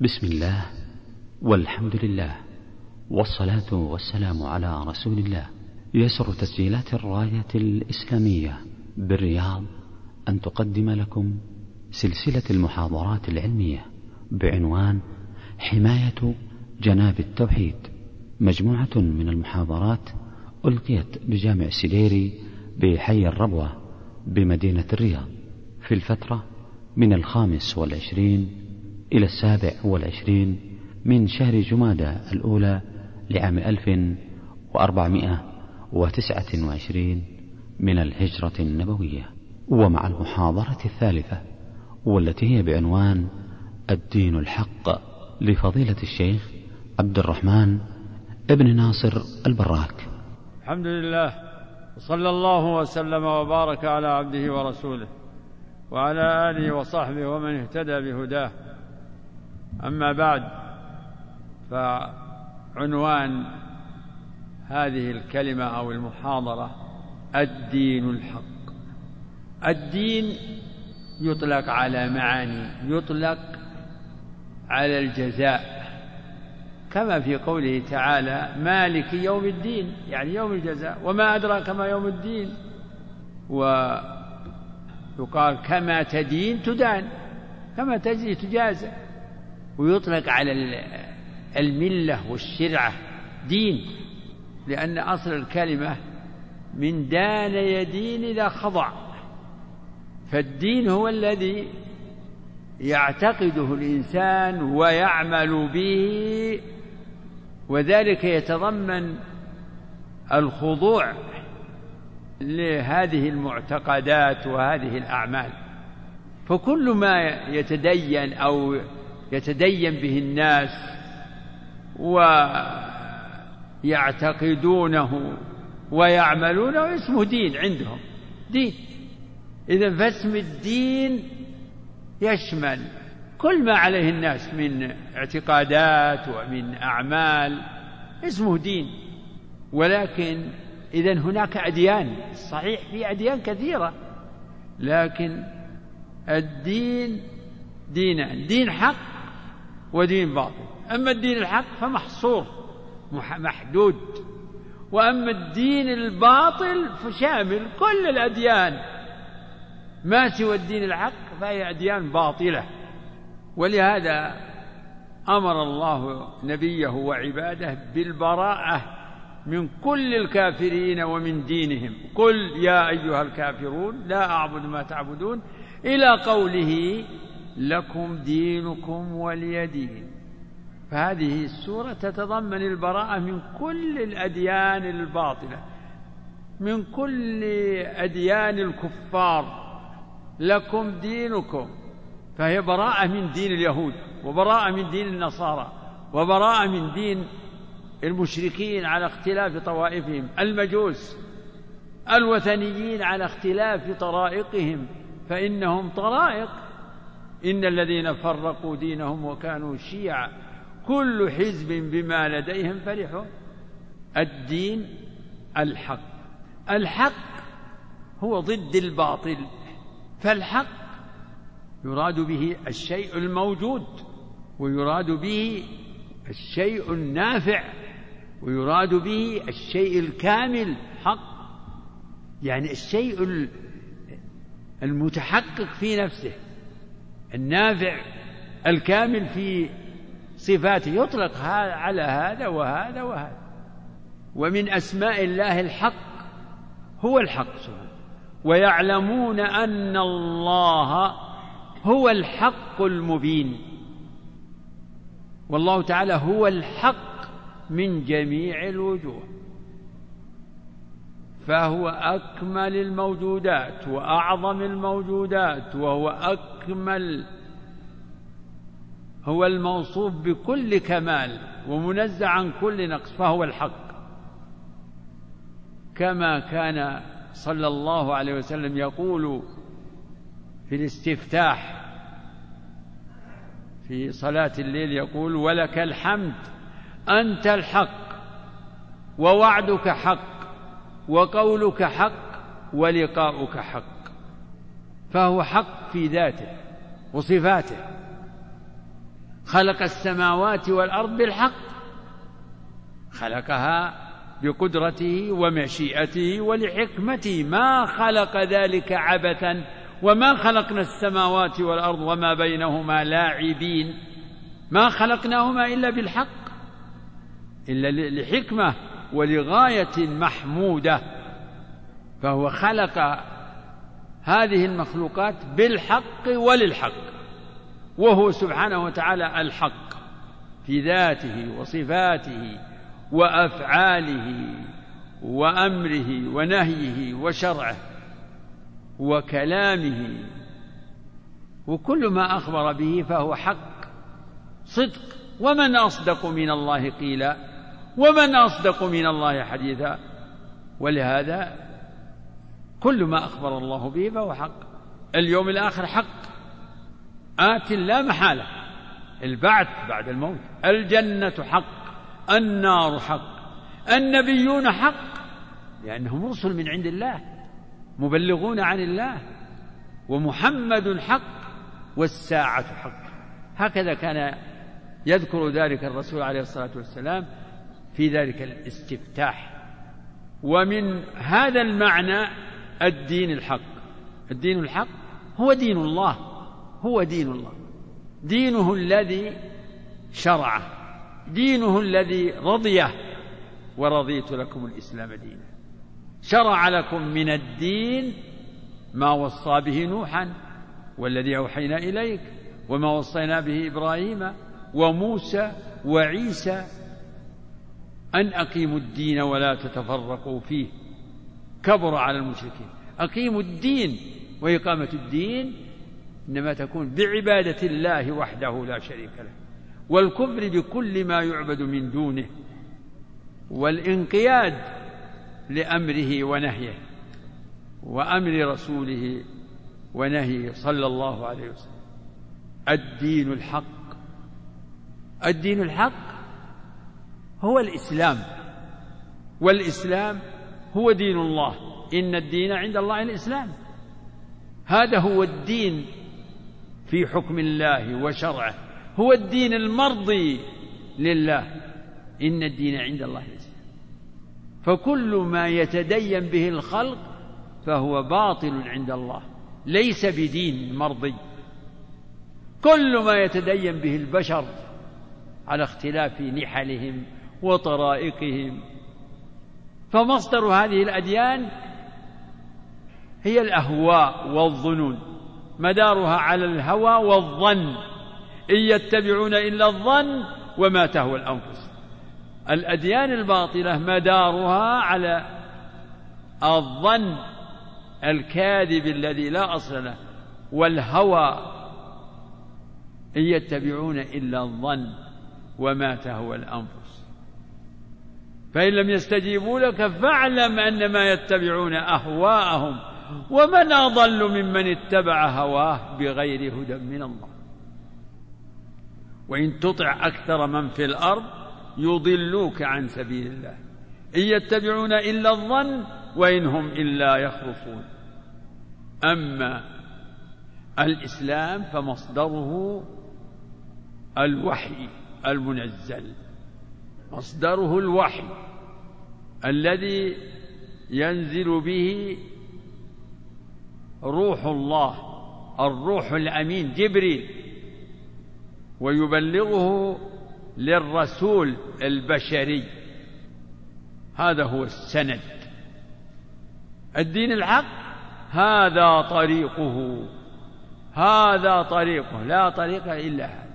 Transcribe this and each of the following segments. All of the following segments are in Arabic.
بسم الله والحمد لله والصلاة والسلام على رسول الله. يسر تسجيلات الراية الإسلامية بالرياض أن تقدم لكم سلسلة المحاضرات العلمية بعنوان حماية جناب التوحيد. مجموعة من المحاضرات ألقيت بجامع سديري بحي الربوة بمدينة الرياض في الفترة من الخامس والعشرين إلى السابع والعشرين من شهر جمادى الأولى لعام ألف وأربعمائة وتسعة وعشرين من الهجرة النبوية. ومع المحاضرة الثالثة والتي هي بعنوان الدين الحق لفضيلة الشيخ عبد الرحمن ابن ناصر البراك. الحمد لله وصلى الله وسلم وبارك على عبده ورسوله وعلى آله وصحبه ومن اهتدى بهداه. أما بعد فعنوان هذه الكلمة أو المحاضرة الدين الحق. الدين يطلق على معاني يطلق على الجزاء. كما في قوله تعالى مالك يوم الدين يعني يوم الجزاء وما أدراك ما يوم الدين. ويقال كما تدين تدان كما تجزي تجازى. ويطلق على الملة والشرعة دين لأن أصل الكلمة من دان يدين إذا خضع. فالدين هو الذي يعتقده الإنسان ويعمل به وذلك يتضمن الخضوع لهذه المعتقدات وهذه الأعمال. فكل ما يتدين أو يتدين به الناس ويعتقدونه ويعملونه اسمه دين عندهم دين. إذا فاسم الدين يشمل كل ما عليه الناس من اعتقادات ومن أعمال اسمه دين. ولكن إذا هناك أديان صحيح في أديان كثيرة لكن الدين دينان دين حق ودين باطل. أما الدين الحق فمحصور محدود. وأما الدين الباطل فشامل كل الأديان. ما سوى الدين الحق فهي أديان باطلة. ولهذا أمر الله نبيه وعباده بالبراءة من كل الكافرين ومن دينهم. قل يا أيها الكافرون لا أعبد ما تعبدون إلى قوله لكم دينكم ولي دين فهذه السورة تتضمن البراءة من كل الأديان الباطلة من كل أديان الكفار. لكم دينكم. فهي براءة من دين اليهود وبراءة من دين النصارى وبراءة من دين المشركين على اختلاف طوائفهم المجوس الوثنيين على اختلاف طرائقهم. فإنهم طرائق إن الذين فرقوا دينهم وكانوا شيعا كل حزب بما لديهم فرحون الدين الحق. الحق هو ضد الباطل. فالحق يراد به الشيء الموجود ويراد به الشيء النافع ويراد به الشيء الكامل. حق. يعني الشيء المتحقق في نفسه. النافع الكامل في صفاته يطلق على هذا وهذا وهذا. ومن أسماء الله الحق هو الحق سبحانه. ويعلمون أن الله هو الحق المبين. والله تعالى هو الحق من جميع الوجوه. فهو أكمل الموجودات وأعظم الموجودات وهو أكمل. هو الموصوف بكل كمال ومنزع عن كل نقص فهو الحق. كما كان صلى الله عليه وسلم يقول في الاستفتاح في صلاة الليل يقول ولك الحمد أنت الحق ووعدك حق وقولك حق ولقاؤك حق. فهو حق في ذاته وصفاته. خلق السماوات والأرض بالحق خلقها بقدرته ومشيئته ولحكمته. ما خلق ذلك عبثا وما خلقنا السماوات والأرض وما بينهما لاعبين. ما خلقناهما إلا بالحق إلا لحكمة ولغاية محمودة. فهو خلق هذه المخلوقات بالحق وللحق وهو سبحانه وتعالى الحق في ذاته وصفاته وأفعاله وأمره ونهيه وشرعه وكلامه وكل ما أخبر به فهو حق صدق. ومن أصدق من الله قيلا ومن أصدق من الله حديثا. ولهذا كل ما أخبر الله به فهو حق. اليوم الآخر حق. آت لا محالة. البعث بعد الموت. الجنة حق. النار حق. النبيون حق. لأنهم رسل من عند الله. مبلغون عن الله. ومحمد حق. والساعة حق. هكذا كان يذكر ذلك الرسول عليه الصلاة والسلام في ذلك الاستفتاح. ومن هذا المعنى الدين الحق. الدين الحق هو دين الله. هو دين الله. دينه الذي شرعه. دينه الذي رضيه. ورضيت لكم الإسلام دينا. شرع لكم من الدين ما وصى به نوحا والذي أوحينا إليك وما وصينا به إبراهيم وموسى وعيسى أن أقيموا الدين ولا تتفرقوا فيه. كبر على المشركين. أقيموا الدين وإقامة الدين إنما تكون بعبادة الله وحده لا شريك له والكفر بكل ما يعبد من دونه والانقياد لأمره ونهيه وأمر رسوله ونهيه صلى الله عليه وسلم. الدين الحق. الدين الحق هو الإسلام والإسلام هو دين الله. إن الدين عند الله الإسلام. هذا هو الدين في حكم الله وشرعه. هو الدين المرضي لله. إن الدين عند الله الإسلام. فكل ما يتدين به الخلق فهو باطل عند الله. ليس بدين مرضي. كل ما يتدين به البشر على اختلاف نحلهم وطرائقهم فمصدر هذه الأديان هي الأهواء والظنون مدارها على الهوى والظن إن يتبعون إلا الظن وما تهوى الأنفس. الأديان الباطلة مدارها على الظن الكاذب الذي لا أصل له والهوى إن يتبعون إلا الظن وما تهوى الأنفس. فإن لم يستجيبوا لك فاعلم انما يتبعون أهواءهم ومن أضل ممن اتبع هواه بغير هدى من الله. وإن تطع أكثر من في الأرض يضلوك عن سبيل الله. إن يتبعون إلا الظن وإن هم إلا يخرصون. أما الإسلام فمصدره الوحي المنزل. مصدره الوحي. الذي ينزل به روح الله الروح الأمين جبريل ويبلغه للرسول البشري. هذا هو السند. الدين الحق؟ هذا طريقه. هذا طريقه. لا طريق إلا هذا.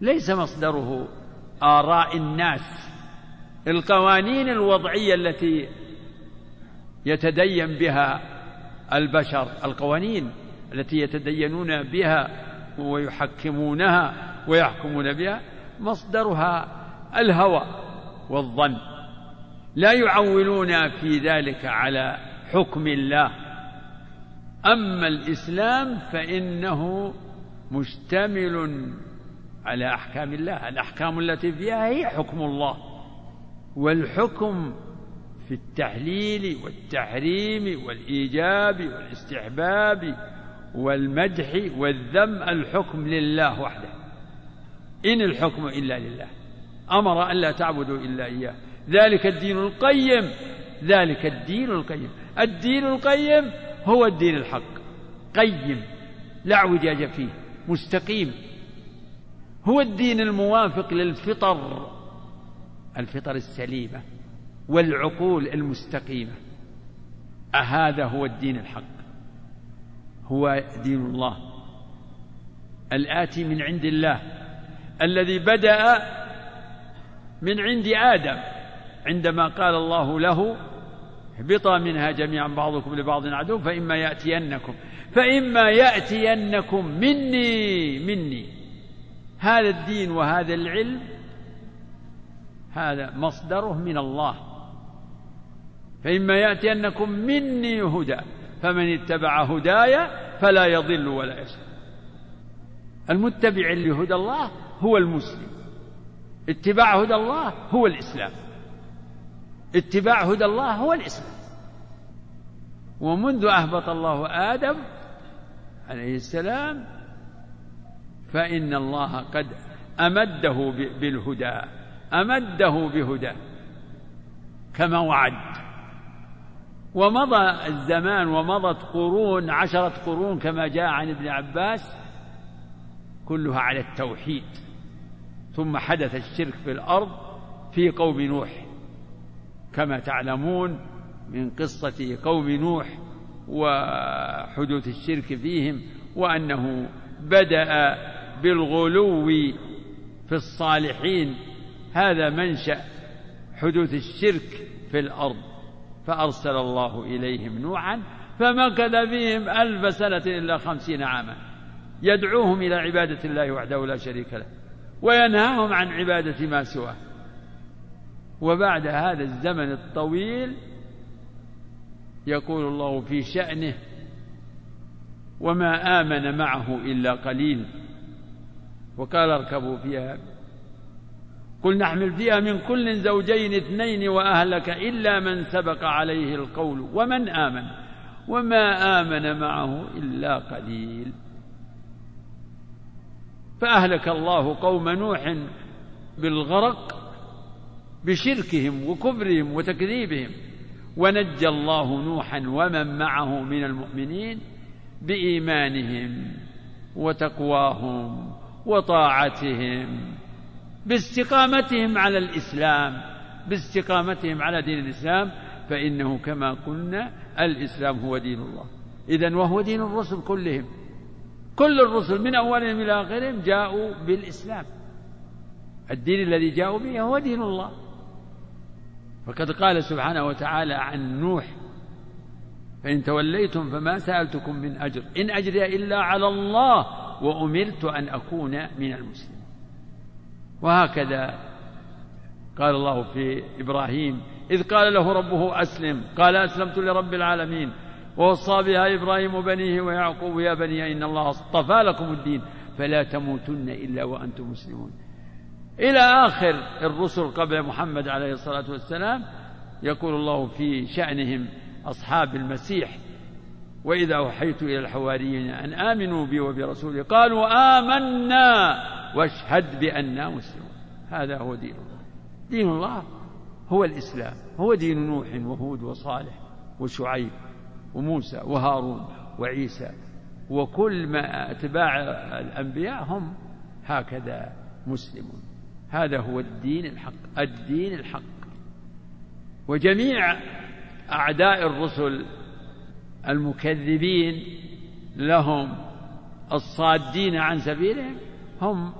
ليس مصدره آراء الناس. القوانين الوضعية التي يتدين بها البشر القوانين التي يتدينون بها ويحكمونها ويحكمون بها مصدرها الهوى والظن. لا يعولون في ذلك على حكم الله. أما الإسلام فإنه مشتمل على أحكام الله. الأحكام التي فيها هي حكم الله. والحكم في التحليل والتحريم والإيجاب والاستحباب والمدح والذم الحكم لله وحده. إن الحكم إلا لله. أمر أن لا تعبدوا إلا إياه. ذلك الدين القيم. ذلك الدين القيم. الدين القيم هو الدين الحق. قيم. لا اعوجاج فيه. مستقيم. هو الدين الموافق للفطر. الفطر السليمة والعقول المستقيمة. أهذا هو الدين الحق. هو دين الله. الآتي من عند الله. الذي بدأ من عند آدم. عندما قال الله له اهبطا منها جميعا بعضكم لبعض عدو فإما يأتينكم. فإما يأتينكم مني مني. هذا الدين وهذا العلم هذا مصدره من الله. فإما يأتينكم مني هدى فمن اتبع هداي فلا يضل ولا يشقى. المتبع لهدى الله هو المسلم. اتباع هدى الله هو الإسلام. اتباع هدى الله هو الإسلام. ومنذ أهبط الله آدم عليه السلام فإن الله قد أمده بالهدى. أمده بهدى كما وعد. ومضى الزمان ومضت قرون عشرة قرون كما جاء عن ابن عباس كلها على التوحيد. ثم حدث الشرك في الأرض في قوم نوح. كما تعلمون من قصة قوم نوح وحدوث الشرك فيهم وأنه بدأ بالغلو في الصالحين هذا منشأ حدوث الشرك في الأرض فأرسل الله إليهم نوحا فمكث فيهم ألف سنة إلا خمسين عاما يدعوهم إلى عبادة الله وحده لا شريك له وينهاهم عن عبادة ما سواه. وبعد هذا الزمن الطويل يقول الله في شأنه وما آمن معه إلا قليل وقال اركبوا فيها قل نحمل فيها من كل زوجين اثنين وأهلك إلا من سبق عليه القول ومن آمن وما آمن معه إلا قليل. فأهلك الله قوم نوح بالغرق بشركهم وكفرهم وتكذيبهم. ونجى الله نوحا ومن معه من المؤمنين بإيمانهم وتقواهم وطاعتهم باستقامتهم على الإسلام باستقامتهم على دين الإسلام فإنه كما قلنا الإسلام هو دين الله. إذا وهو دين الرسل كلهم. كل الرسل من أولهم إلى آخرهم جاءوا بالإسلام. الدين الذي جاءوا به هو دين الله. فقد قال سبحانه وتعالى عن نوح فإن توليتم فما سألتكم من أجر. إن أجري إلا على الله وأمرت أن أكون من المسلمين. وهكذا قال الله في إبراهيم إذ قال له ربه أسلم قال أسلمت لرب العالمين ووصى بها إبراهيم بنيه ويعقوب يا بني إن الله اصطفى لكم الدين فلا تموتن إلا وأنتم مسلمون. إلى آخر الرسل قبل محمد عليه الصلاة والسلام يقول الله في شأنهم أصحاب المسيح وإذا أوحيت إلى الحواريين أن آمنوا بي وبرسولي قالوا آمنا. واشهد بأننا مسلمون. هذا هو دين الله. دين الله هو الإسلام هو دين نوح وهود وصالح وشعيب وموسى وهارون وعيسى. وكل ما أتباع الأنبياء هم هكذا مسلمون. هذا هو الدين الحق الدين الحق. وجميع أعداء الرسل المكذبين لهم الصادين عن سبيلهم هم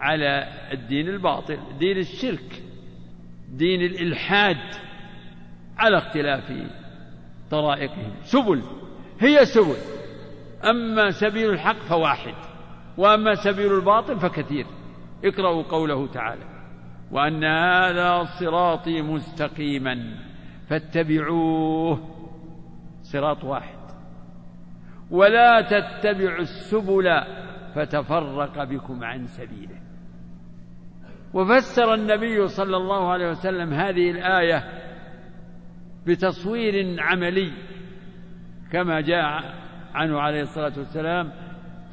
على الدين الباطل دين الشرك دين الإلحاد على اختلاف طرائقهم. سبل هي سبل. أما سبيل الحق فواحد وأما سبيل الباطل فكثير. اقرأوا قوله تعالى وأن هذا صراطي مستقيما فاتبعوه. صراط واحد. ولا تتبعوا السبل فتفرق بكم عن سبيله. وفسر النبي صلى الله عليه وسلم هذه الآية بتصوير عملي كما جاء عنه عليه الصلاة والسلام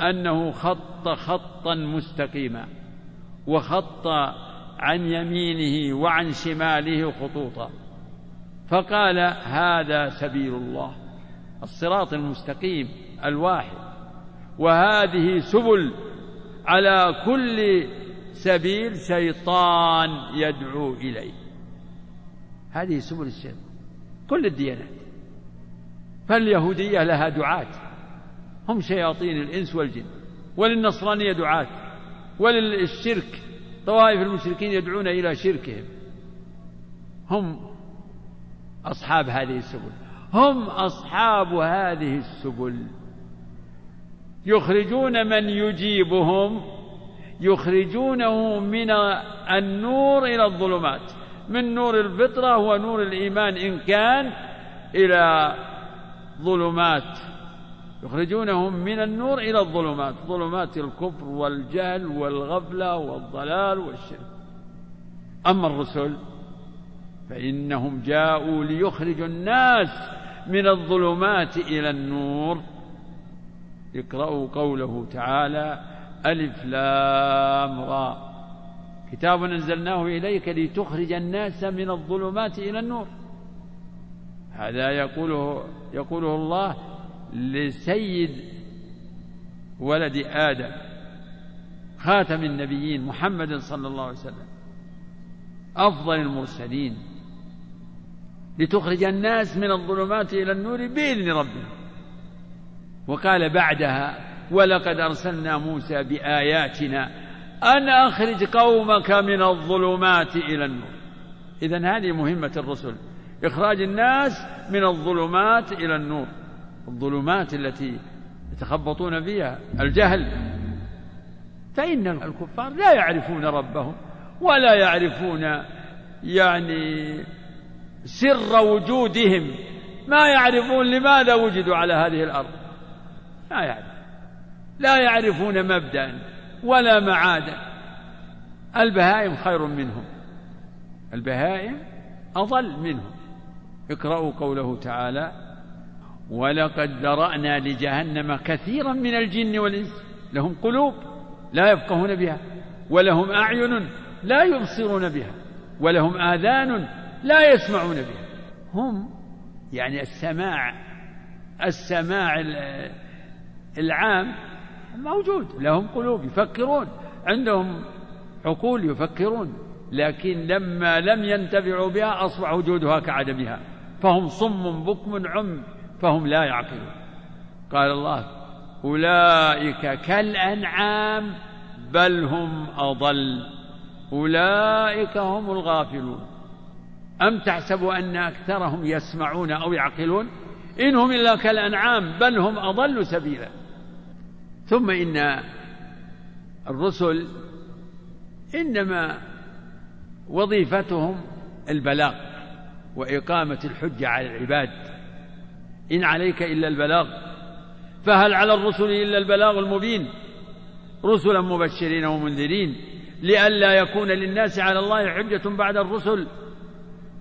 أنه خط خطا مستقيما وخط عن يمينه وعن شماله خطوطا. فقال هذا سبيل الله. الصراط المستقيم الواحد. وهذه سبل على كل سبيل شيطان يدعو إليه. هذه سبل الشيطان. كل الديانات. فاليهودية لها دعاة. هم شياطين الإنس والجن. وللنصرانية دعاة. وللشرك. طوائف المشركين يدعون إلى شركهم. هم أصحاب هذه السبل. هم أصحاب هذه السبل. يخرجون من يجيبهم يخرجونه من النور إلى الظلمات. من نور الفطرة ونور الإيمان إن كان إلى ظلمات. يخرجونهم من النور إلى الظلمات ظلمات الكفر والجهل والغفلة والضلال والشرك. أما الرسل فإنهم جاءوا ليخرجوا الناس من الظلمات إلى النور. اقرأوا قوله تعالى ألف لام را. كتاب أنزلناه إليك لتخرج الناس من الظلمات إلى النور. هذا يقوله يقوله الله لسيد ولد آدم خاتم النبيين محمد صلى الله عليه وسلم أفضل المرسلين لتخرج الناس من الظلمات إلى النور بإذن ربهم. وقال بعدها ولقد أرسلنا موسى بآياتنا أن أخرج قومك من الظلمات إلى النور. إذا هذه مهمة الرسل إخراج الناس من الظلمات إلى النور الظلمات التي يتخبطون فيها الجهل. فإن الكفار لا يعرفون ربهم ولا يعرفون يعني سر وجودهم ما يعرفون لماذا وجدوا على هذه الأرض. لا يعرف. لا يعرفون مبدأ ولا معادا. البهائم خير منهم. البهائم أضل منهم. اقرأوا قوله تعالى ولقد ذرأنا لجهنم كثيرا من الجن والإنس. لهم قلوب لا يفقهون بها. ولهم أعين لا يبصرون بها. ولهم آذان لا يسمعون بها. هم يعني السماع السماع العام موجود. لهم قلوب يفكرون. عندهم عقول يفكرون لكن لما لم ينتفعوا بها أصبح وجودها كعدمها. فهم صم بكم عم فهم لا يعقلون. قال الله أولئك كالأنعام بل هم أضل. أولئك هم الغافلون. أم تحسب أن أكثرهم يسمعون أو يعقلون؟ إنهم إلا كالأنعام بل هم أضل سبيلا. ثم إن الرسل إنما وظيفتهم البلاغ وإقامة الحجة على العباد. إن عليك إلا البلاغ. فهل على الرسل إلا البلاغ المبين؟ رسلا مبشرين ومنذرين. لئلا يكون للناس على الله حجة بعد الرسل.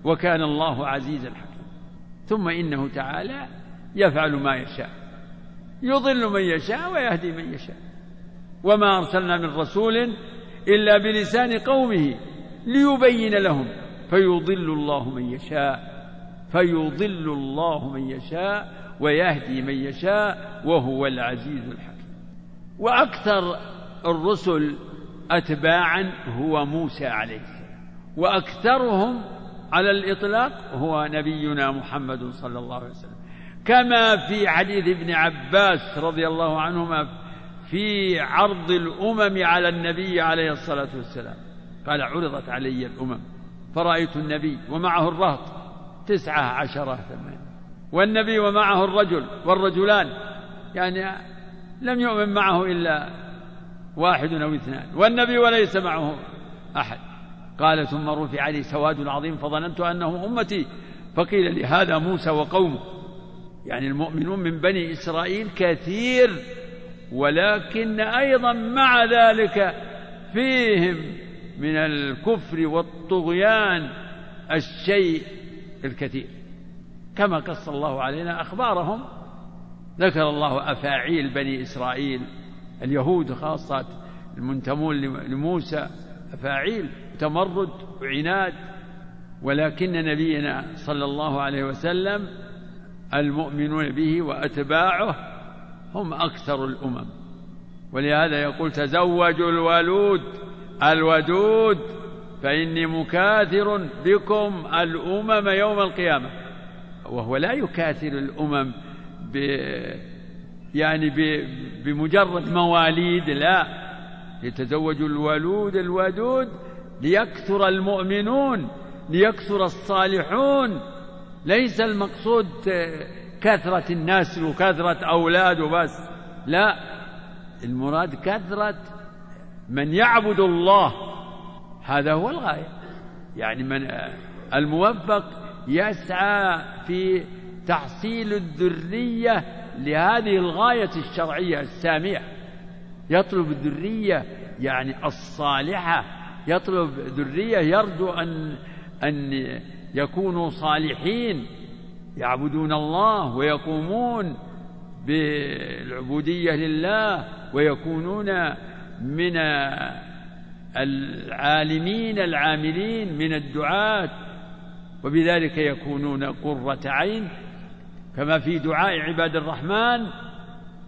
وكان الله عزيزا حكيما. ثم إنه تعالى يفعل ما يشاء. يضل من يشاء ويهدي من يشاء. وما أرسلنا من رسول إلا بلسان قومه ليبين لهم. فيضل الله من يشاء. فيضل الله من يشاء ويهدي من يشاء وهو العزيز الحكيم. وأكثر الرسل أتباعا هو موسى عليه السلام. وأكثرهم على الإطلاق هو نبينا محمد صلى الله عليه وسلم. كما في حديث ابن عباس رضي الله عنهما في عرض الأمم على النبي عليه الصلاة والسلام. قال عرضت علي الأمم. فرأيت النبي ومعه الرهط تسعة عشرة ثمانية. والنبي ومعه الرجل والرجلان. يعني لم يؤمن معه إلا واحد أو اثنان. والنبي وليس معه أحد. قال ثم رفع لي سواد عظيم فظننت أنه أمتي. فقيل لي هذا موسى وقومه يعني المؤمنون من بني إسرائيل كثير ولكن أيضا مع ذلك فيهم من الكفر والطغيان الشيء الكثير. كما قص الله علينا أخبارهم. ذكر الله أفاعيل بني إسرائيل اليهود خاصة المنتمون لموسى أفاعيل تمرد وعناد ولكن نبينا صلى الله عليه وسلم المؤمنون به وأتباعه هم أكثر الأمم. ولهذا يقول تزوجوا الولود الودود فإني مكاثر بكم الأمم يوم القيامة. وهو لا يكاثر الأمم ب يعني ب بمجرد مواليد لا. يتزوج الولود الودود ليكثر المؤمنون ليكثر الصالحون. ليس المقصود كثرة الناس وكثرة أولاد وبس. لا المراد كثرة من يعبد الله. هذا هو الغاية. يعني من الموفق يسعى في تحصيل الذرية لهذه الغاية الشرعية السامية. يطلب الذرية يعني الصالحة. يطلب ذرية يرجو أن أن يكونوا صالحين يعبدون الله ويقومون بالعبودية لله ويكونون من العالمين العاملين من الدعاة وبذلك يكونون قرة عين كما في دعاء عباد الرحمن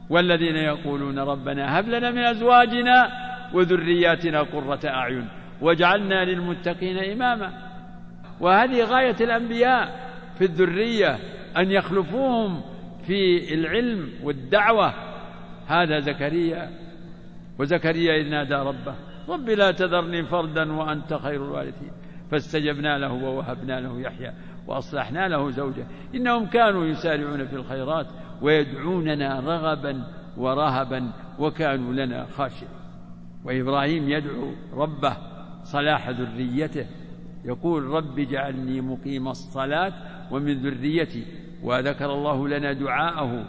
والذين يقولون ربنا هب لنا من أزواجنا وذرياتنا قرة أعين واجعلنا للمتقين إماما. وهذه غاية الأنبياء في الذرية أن يخلفوهم في العلم والدعوة. هذا زكريا. وزكريا إذ نادى ربه رب لا تذرني فردا وأنت خير الوارثين. فاستجبنا له ووهبنا له يحيى وأصلحنا له زوجه. إنهم كانوا يسارعون في الخيرات ويدعوننا رغبا ورهبا وكانوا لنا خاشعين. وإبراهيم يدعو ربه صلاح ذريته. يقول رب اجعلني مقيم الصلاة ومن ذريتي وذكر الله لنا دعاءه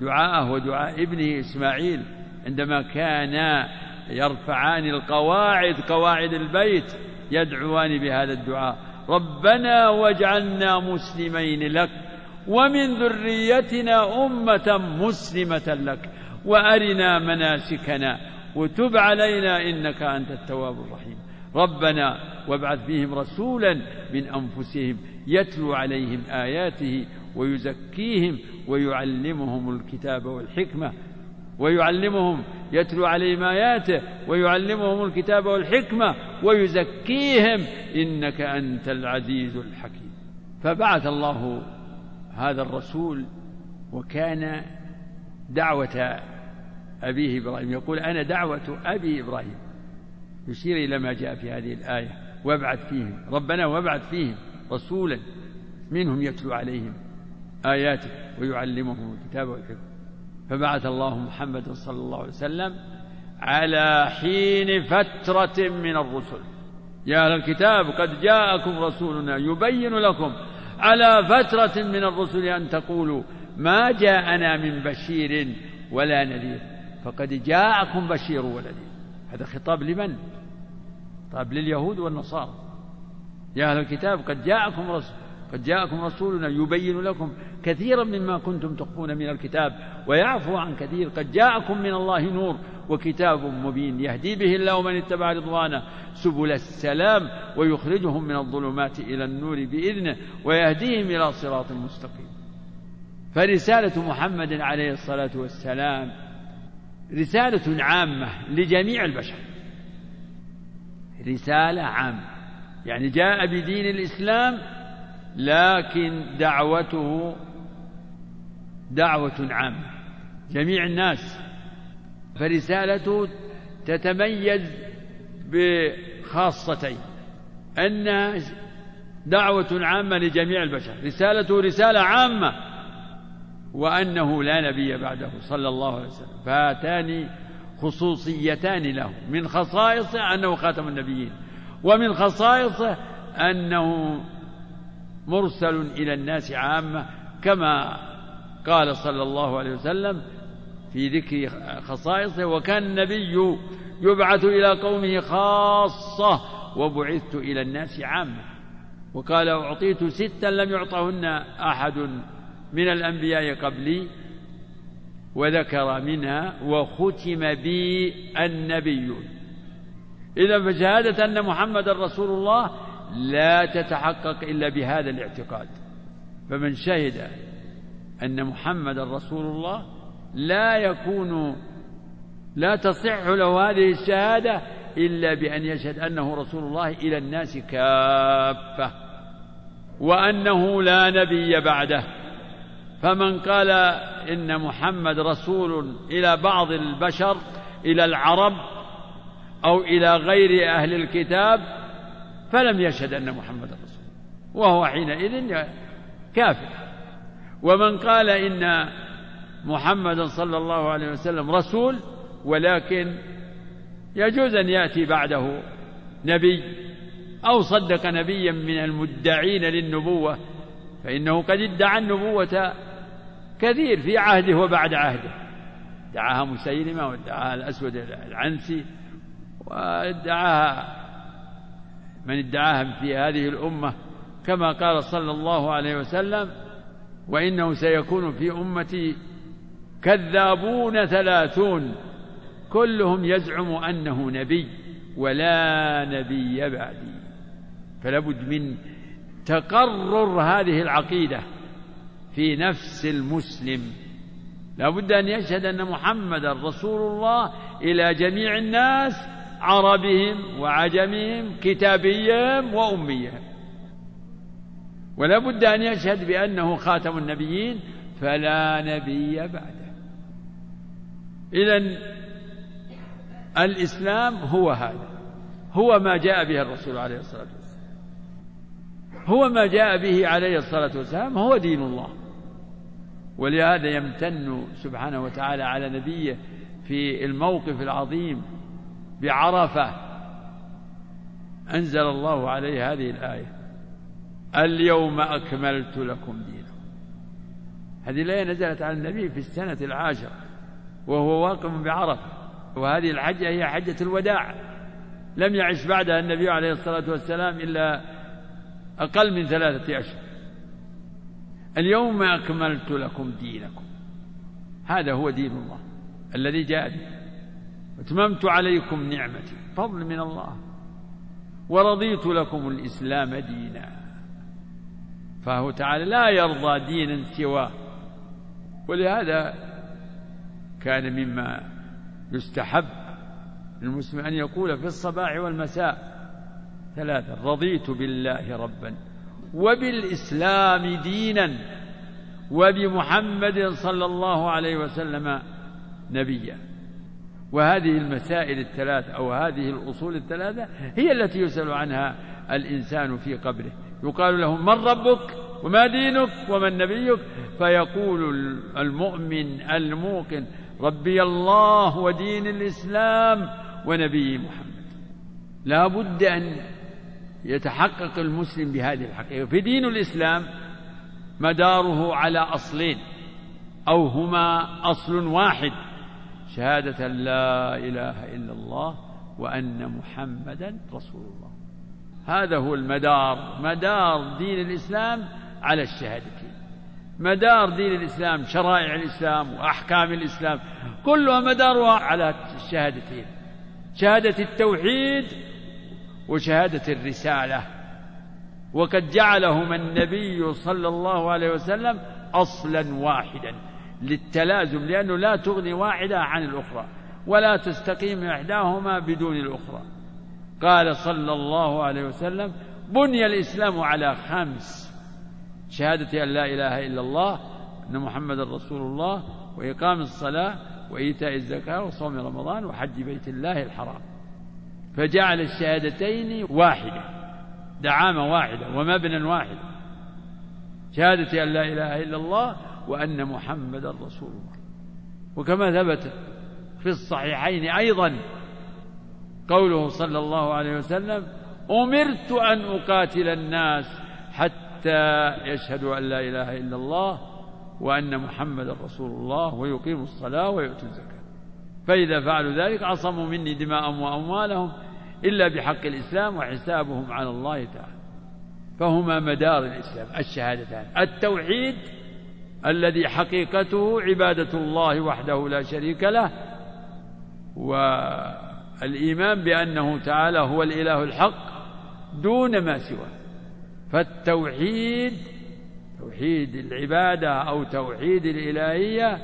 دعاءه ودعاء ابنه إسماعيل عندما كانا يرفعان القواعد قواعد البيت يدعوان بهذا الدعاء ربنا واجعلنا مسلمين لك ومن ذريتنا أمة مسلمة لك وأرنا مناسكنا وتب علينا إنك أنت التواب الرحيم ربنا وابعث فيهم رسولا من أنفسهم يتلو عليهم آياته ويزكيهم ويعلمهم الكتاب والحكمة ويعلمهم يتلو عليهم آياته ويعلمهم الكتاب والحكمة ويزكيهم إنك أنت العزيز الحكيم. فبعث الله هذا الرسول وكان دعوة أبيه إبراهيم. يقول أنا دعوة أبي إبراهيم. يشير إلى ما جاء في هذه الآية. وابعث فيهم. ربنا وابعث فيهم رسولا منهم يتلو عليهم آياته ويعلمهم الكتاب والحكمة. فبعث الله محمدا صلى الله عليه وسلم على حين فترة من الرسل. يا أهل الكتاب قد جاءكم رسولنا يبين لكم على فترة من الرسل أن تقولوا ما جاءنا من بشير ولا نذير. فقد جاءكم بشير ونذير هذا خطاب لمن؟ خطاب لليهود والنصارى. يا أهل الكتاب قد جاءكم رسول قد جاءكم رسولنا يبين لكم كثيرا مما كنتم تخفون من الكتاب ويعفو عن كثير. قد جاءكم من الله نور وكتاب مبين يهدي به الله من اتبع رضوانه سبل السلام ويخرجهم من الظلمات إلى النور بإذنه ويهديهم إلى صراط مستقيم. فرسالة محمد عليه الصلاة والسلام رسالة عامة لجميع البشر. رسالة عامه يعني جاء بدين الإسلام لكن دعوته دعوة عامة. جميع الناس. فرسالته تتميز بخاصتين. أنها دعوة عامة لجميع البشر. رسالته رسالة عامة. وأنه لا نبي بعده صلى الله عليه وسلم. فهاتان خصوصيتان له من خصائصه أنه خاتم النبيين ومن خصائصه أنه مرسل إلى الناس عامة كما قال صلى الله عليه وسلم في ذكر خصائصه وكان النبي يبعث إلى قومه خاصة وبعثت إلى الناس عامة. وقال أعطيت ستا لم يعطهن أحد من الأنبياء قبلي وذكر منها وختم بي النبيون. إذا فشهادة أن محمد رسول الله لا تتحقق إلا بهذا الاعتقاد. فمن شهد أن محمد رسول الله لا يكون لا تصح له هذه الشهادة إلا بأن يشهد أنه رسول الله إلى الناس كافة وأنه لا نبي بعده. فمن قال إن محمد رسول إلى بعض البشر إلى العرب أو إلى غير أهل الكتاب فلم يشهد أن محمد رسول وهو حينئذ كافر. ومن قال إن محمدا صلى الله عليه وسلم رسول ولكن يجوز أن يأتي بعده نبي أو صدق نبيا من المدعين للنبوة فإنه قد ادعى النبوة كثير في عهده وبعد عهده. ادعاها مسيلمة وادعاها الأسود العنسي وادعاها من ادعاها في هذه الأمة كما قال صلى الله عليه وسلم وإنه سيكون في أمتي كذابون ثلاثون. كلهم يزعم أنه نبي ولا نبي بعدي. فلا بد من تقرر هذه العقيدة. في نفس المسلم. لا بد أن يشهد أن محمدا رسول الله إلى جميع الناس عربهم وعجمهم كتابيهم وأميهم. ولا بد أن يشهد بأنه خاتم النبيين فلا نبي بعده. إذا الإسلام هو هذا هو ما جاء به الرسول عليه الصلاة والسلام. هو ما جاء به عليه الصلاة والسلام هو دين الله. ولهذا يمتن سبحانه وتعالى على نبيه في الموقف العظيم بعرفة أنزل الله عليه هذه الآية اليوم أكملت لكم دينكم. هذه الآية نزلت على النبي في السنة العاشرة وهو واقف بعرفة وهذه الحجة هي حجة الوداع. لم يعش بعدها النبي عليه الصلاة والسلام إلا أقل من ثلاثة أشهر. اليوم أكملت لكم دينكم. هذا هو دين الله الذي جاء به. واتممت عليكم نعمتي فضل من الله. ورضيت لكم الإسلام دينا. فهو تعالى لا يرضى دينا سواه. ولهذا كان مما يستحب للمسلم أن يقول في الصباح والمساء ثلاثة رضيت بالله ربا. وبالإسلام دينا وبمحمد صلى الله عليه وسلم نبيا. وهذه المسائل الثلاث أو هذه الأصول الثلاثة هي التي يسأل عنها الإنسان في قبره. يقال له من ربك وما دينك ومن نبيك. فيقول المؤمن الموقن ربي الله ودين الإسلام ونبي محمد. لا بد أن يتحقق المسلم بهذه الحقيقة. في دين الإسلام مداره على أصلين أو هما أصل واحد شهادة لا إله إلا الله وأن محمدا رسول الله. هذا هو المدار مدار دين الإسلام على الشهادتين. مدار دين الإسلام شرائع الإسلام وأحكام الإسلام كلها مدارها على الشهادتين. شهادة التوحيد وشهادة الرسالة. وقد جعلهما النبي صلى الله عليه وسلم أصلا واحدا للتلازم لأنه لا تغني واحدة عن الأخرى ولا تستقيم إحداهما بدون الأخرى. قال صلى الله عليه وسلم بني الإسلام على خمس شهادة أن لا إله إلا الله أن محمد رسول الله وإقام الصلاة وإيتاء الزكاة وصوم رمضان وحج بيت الله الحرام. فجعل الشهادتين واحدة دعامة واحدة ومبنى واحد. شهادة أن لا إله إلا الله وأن محمدا رسول الله. وكما ثبت في الصحيحين أيضا قوله صلى الله عليه وسلم أمرت أن أقاتل الناس حتى يشهدوا أن لا إله إلا الله وأن محمدا رسول الله ويقيموا الصلاة ويؤتوا الزكاة. فإذا فعلوا ذلك عصموا مني دماءهم وأموالهم إلا بحق الإسلام وحسابهم على الله تعالى. فهما مدار الإسلام الشهادتان. التوحيد الذي حقيقته عبادة الله وحده لا شريك له الإيمان بأنه تعالى هو الإله الحق دون ما سواه. فالتوحيد توحيد العبادة أو توحيد الإلهية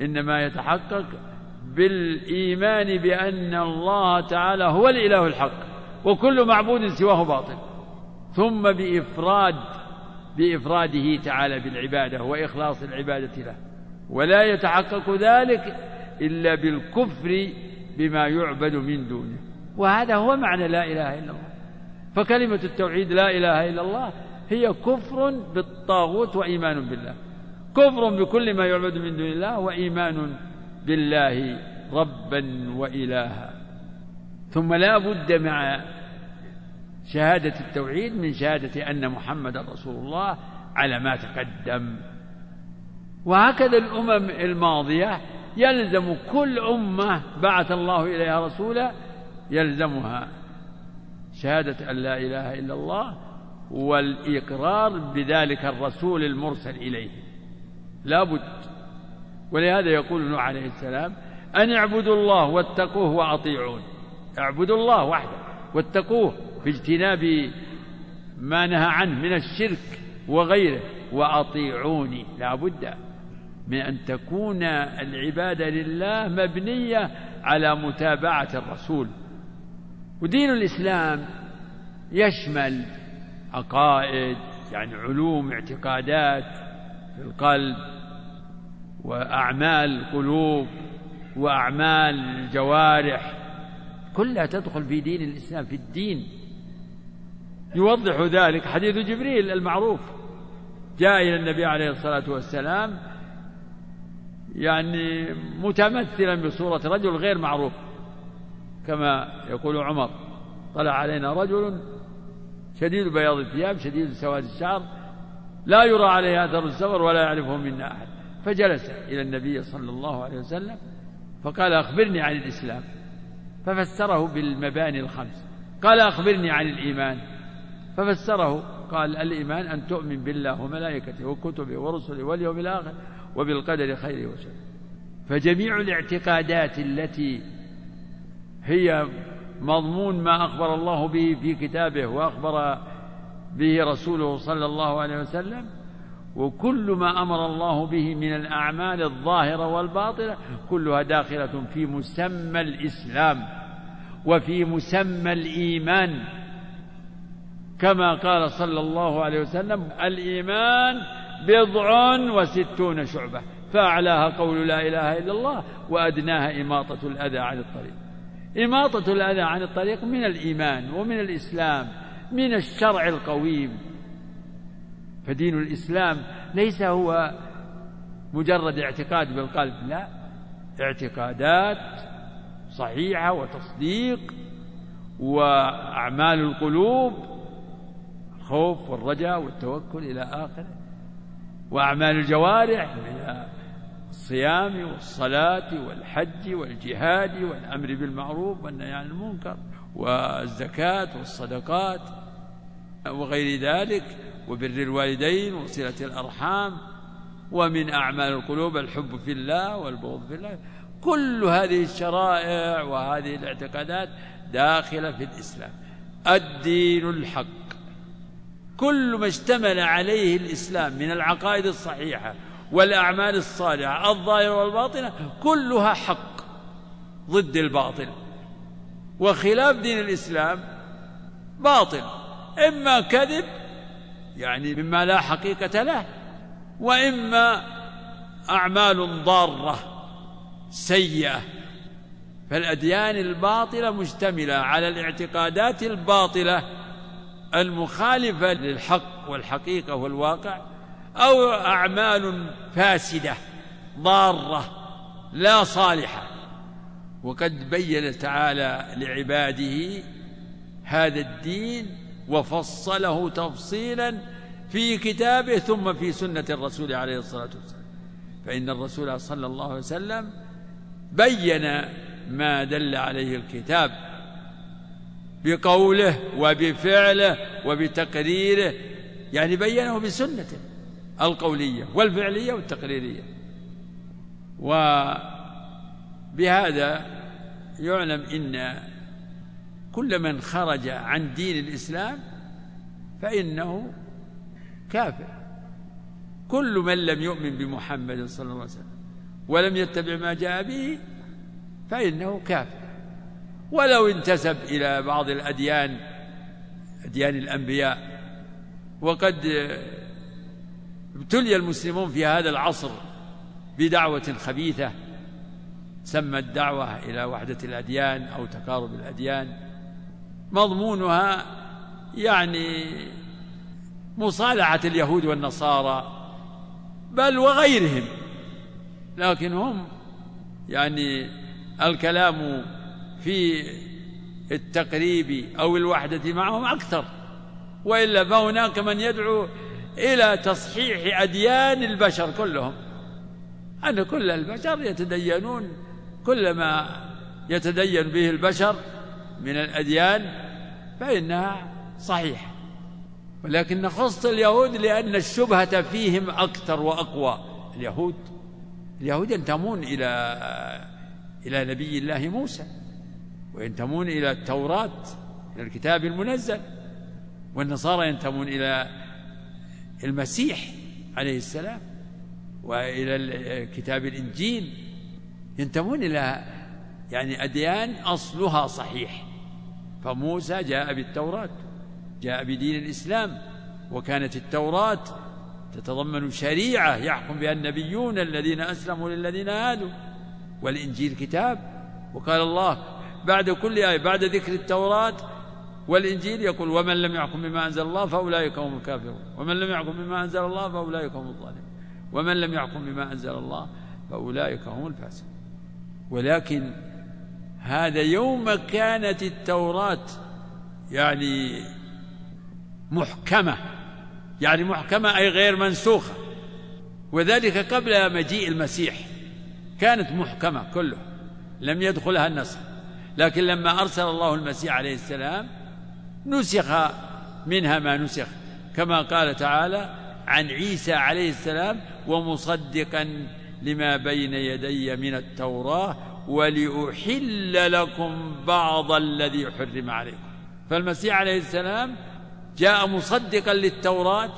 إنما يتحقق بالإيمان بأن الله تعالى هو الإله الحق وكل معبود سواه باطل ثم بإفراد بإفراده تعالى بالعبادة وإخلاص العبادة له ولا يتحقق ذلك إلا بالكفر بما يعبد من دونه. وهذا هو معنى لا إله إلا الله. فكلمة التوحيد لا إله إلا الله هي كفر بالطاغوت وإيمان بالله. كفر بكل ما يعبد من دون الله وإيمان بالله ربا وإلها. ثم لا بد مع شهادة التوحيد من شهادة أن محمد رسول الله على ما تقدم. وهكذا الأمم الماضية يلزم كل أمة بعث الله إليها رسولا يلزمها. شهادة أن لا إله إلا الله والإقرار بذلك الرسول المرسل إليه. لا بد ولهذا يقول نوح عليه السلام أن اعبدوا الله واتقوه وأطيعون. اعبدوا الله وحده واتقوه في اجتناب ما نهى عنه من الشرك وغيره. وأطيعوني لا بد من أن تكون العبادة لله مبنية على متابعة الرسول. ودين الإسلام يشمل عقائد يعني علوم اعتقادات في القلب. وأعمال القلوب وأعمال الجوارح كلها تدخل في دين الإسلام في الدين. يوضح ذلك حديث جبريل المعروف. جاء إلى النبي عليه الصلاة والسلام يعني متمثلا بصورة رجل غير معروف كما يقول عمر. طلع علينا رجل شديد بياض الثياب شديد سواد الشعر لا يرى عليه أثر السفر ولا يعرفه منا أحد. فجلس إلى النبي صلى الله عليه وسلم فقال أخبرني عن الإسلام ففسره بالمباني الخمس. قال أخبرني عن الإيمان ففسره قال الإيمان أن تؤمن بالله وملائكته وكتبه ورسله واليوم الآخر وبالقدر خيره وشره. فجميع الاعتقادات التي هي مضمون ما أخبر الله به في كتابه وأخبر به رسوله صلى الله عليه وسلم وكل ما أمر الله به من الأعمال الظاهرة والباطنة كلها داخلة في مسمى الإسلام وفي مسمى الإيمان. كما قال صلى الله عليه وسلم الإيمان بضع وستون شعبة. فأعلاها قول لا إله إلا الله وأدناها إماطة الأذى عن الطريق. إماطة الأذى عن الطريق من الإيمان ومن الإسلام من الشرع القويم. فدين الإسلام ليس هو مجرد اعتقاد بالقلب لا. اعتقادات صحيحة وتصديق وأعمال القلوب الخوف والرجاء والتوكل إلى آخره وأعمال الجوارح من الصيام والصلاة والحج والجهاد والأمر بالمعروف والنهي عن المنكر والزكاة والصدقات وغير ذلك. وبر الوالدين وصلة الأرحام ومن أعمال القلوب الحب في الله والبغض في الله. كل هذه الشرائع وهذه الاعتقادات داخلة في الإسلام. الدين الحق. كل ما اشتمل عليه الإسلام من العقائد الصحيحة والأعمال الصالحة الظاهرة والباطنة كلها حق ضد الباطل. وخلاف دين الإسلام باطل. إما كذب يعني مما لا حقيقة له وإما أعمال ضارة سيئة. فالأديان الباطلة مشتملة على الاعتقادات الباطلة المخالفة للحق والحقيقة والواقع أو أعمال فاسدة ضارة لا صالحة. وقد بين تعالى لعباده هذا الدين وفصله تفصيلا في كتابه ثم في سنة الرسول عليه الصلاة والسلام. فإن الرسول صلى الله عليه وسلم بين ما دل عليه الكتاب بقوله وبفعله وبتقريره يعني بينه بسنته القولية والفعلية والتقريرية. وبهذا يعلم إن كل من خرج عن دين الإسلام فإنه كافر. كل من لم يؤمن بمحمد صلى الله عليه وسلم ولم يتبع ما جاء به فإنه كافر. ولو انتسب إلى بعض الأديان أديان الأنبياء وقد ابتلي المسلمون في هذا العصر بدعوة خبيثة سمى الدعوة إلى وحدة الأديان أو تقارب الأديان. مضمونها يعني مصالحة اليهود والنصارى بل وغيرهم لكن هم يعني الكلام في التقريب أو الوحدة معهم أكثر وإلا فهناك من يدعو إلى تصحيح أديان البشر كلهم أن كل البشر يتدينون كل ما يتدين به البشر من الأديان فإنها صحيحة. ولكن نخص اليهود لأن الشبهة فيهم أكثر وأقوى. اليهود اليهود ينتمون إلى إلى نبي الله موسى وينتمون إلى التوراة إلى الكتاب المنزل والنصارى ينتمون إلى المسيح عليه السلام وإلى كتاب الإنجيل. ينتمون إلى يعني أديان أصلها صحيح. فموسى جاء بالتوراة جاء بدين الإسلام وكانت التوراة تتضمن شريعة يحكم بها النبيون الذين أسلموا للذين هادوا والإنجيل كتاب. وقال الله بعد كل آية بعد ذكر التوراة والإنجيل يقول ومن لم يحكم بما أنزل الله فأولئك هم الكافرون. ومن لم يحكم بما أنزل الله فأولئك هم الظالمون. ومن لم يحكم بما أنزل الله فأولئك هم الفاسقون. ولكن هذا يوم كانت التوراة يعني محكمة يعني محكمة أي غير منسوخة وذلك قبل مجيء المسيح. كانت محكمة كله لم يدخلها النسخ لكن لما أرسل الله المسيح عليه السلام نسخ منها ما نسخ كما قال تعالى عن عيسى عليه السلام ومصدقا لما بين يدي من التوراة ولأحل لكم بعض الذي حرم عليكم. فالمسيح عليه السلام جاء مصدقا للتوراة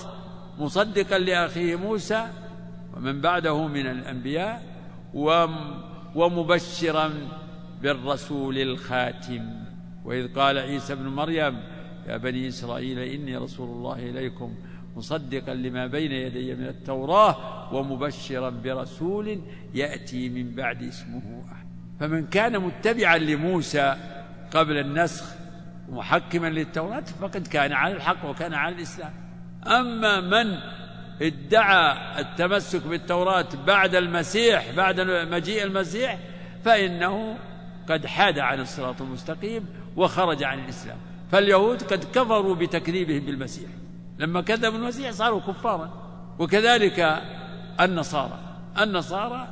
مصدقا لأخيه موسى ومن بعده من الأنبياء ومبشرا بالرسول الخاتم. وإذ قال عيسى ابن مريم يا بني إسرائيل إني رسول الله إليكم مصدقا لما بين يدي من التوراة ومبشرا برسول يأتي من بعد اسمه أحمد فمن كان متبعا لموسى قبل النسخ محكما للتوراة فقد كان على الحق وكان على الإسلام. أما من ادعى التمسك بالتوراة بعد المسيح بعد مجيء المسيح فإنه قد حاد عن الصراط المستقيم وخرج عن الإسلام. فاليهود قد كفروا بتكذيبهم بالمسيح. لما كذبوا المسيح صاروا كفارا. وكذلك النصارى. النصارى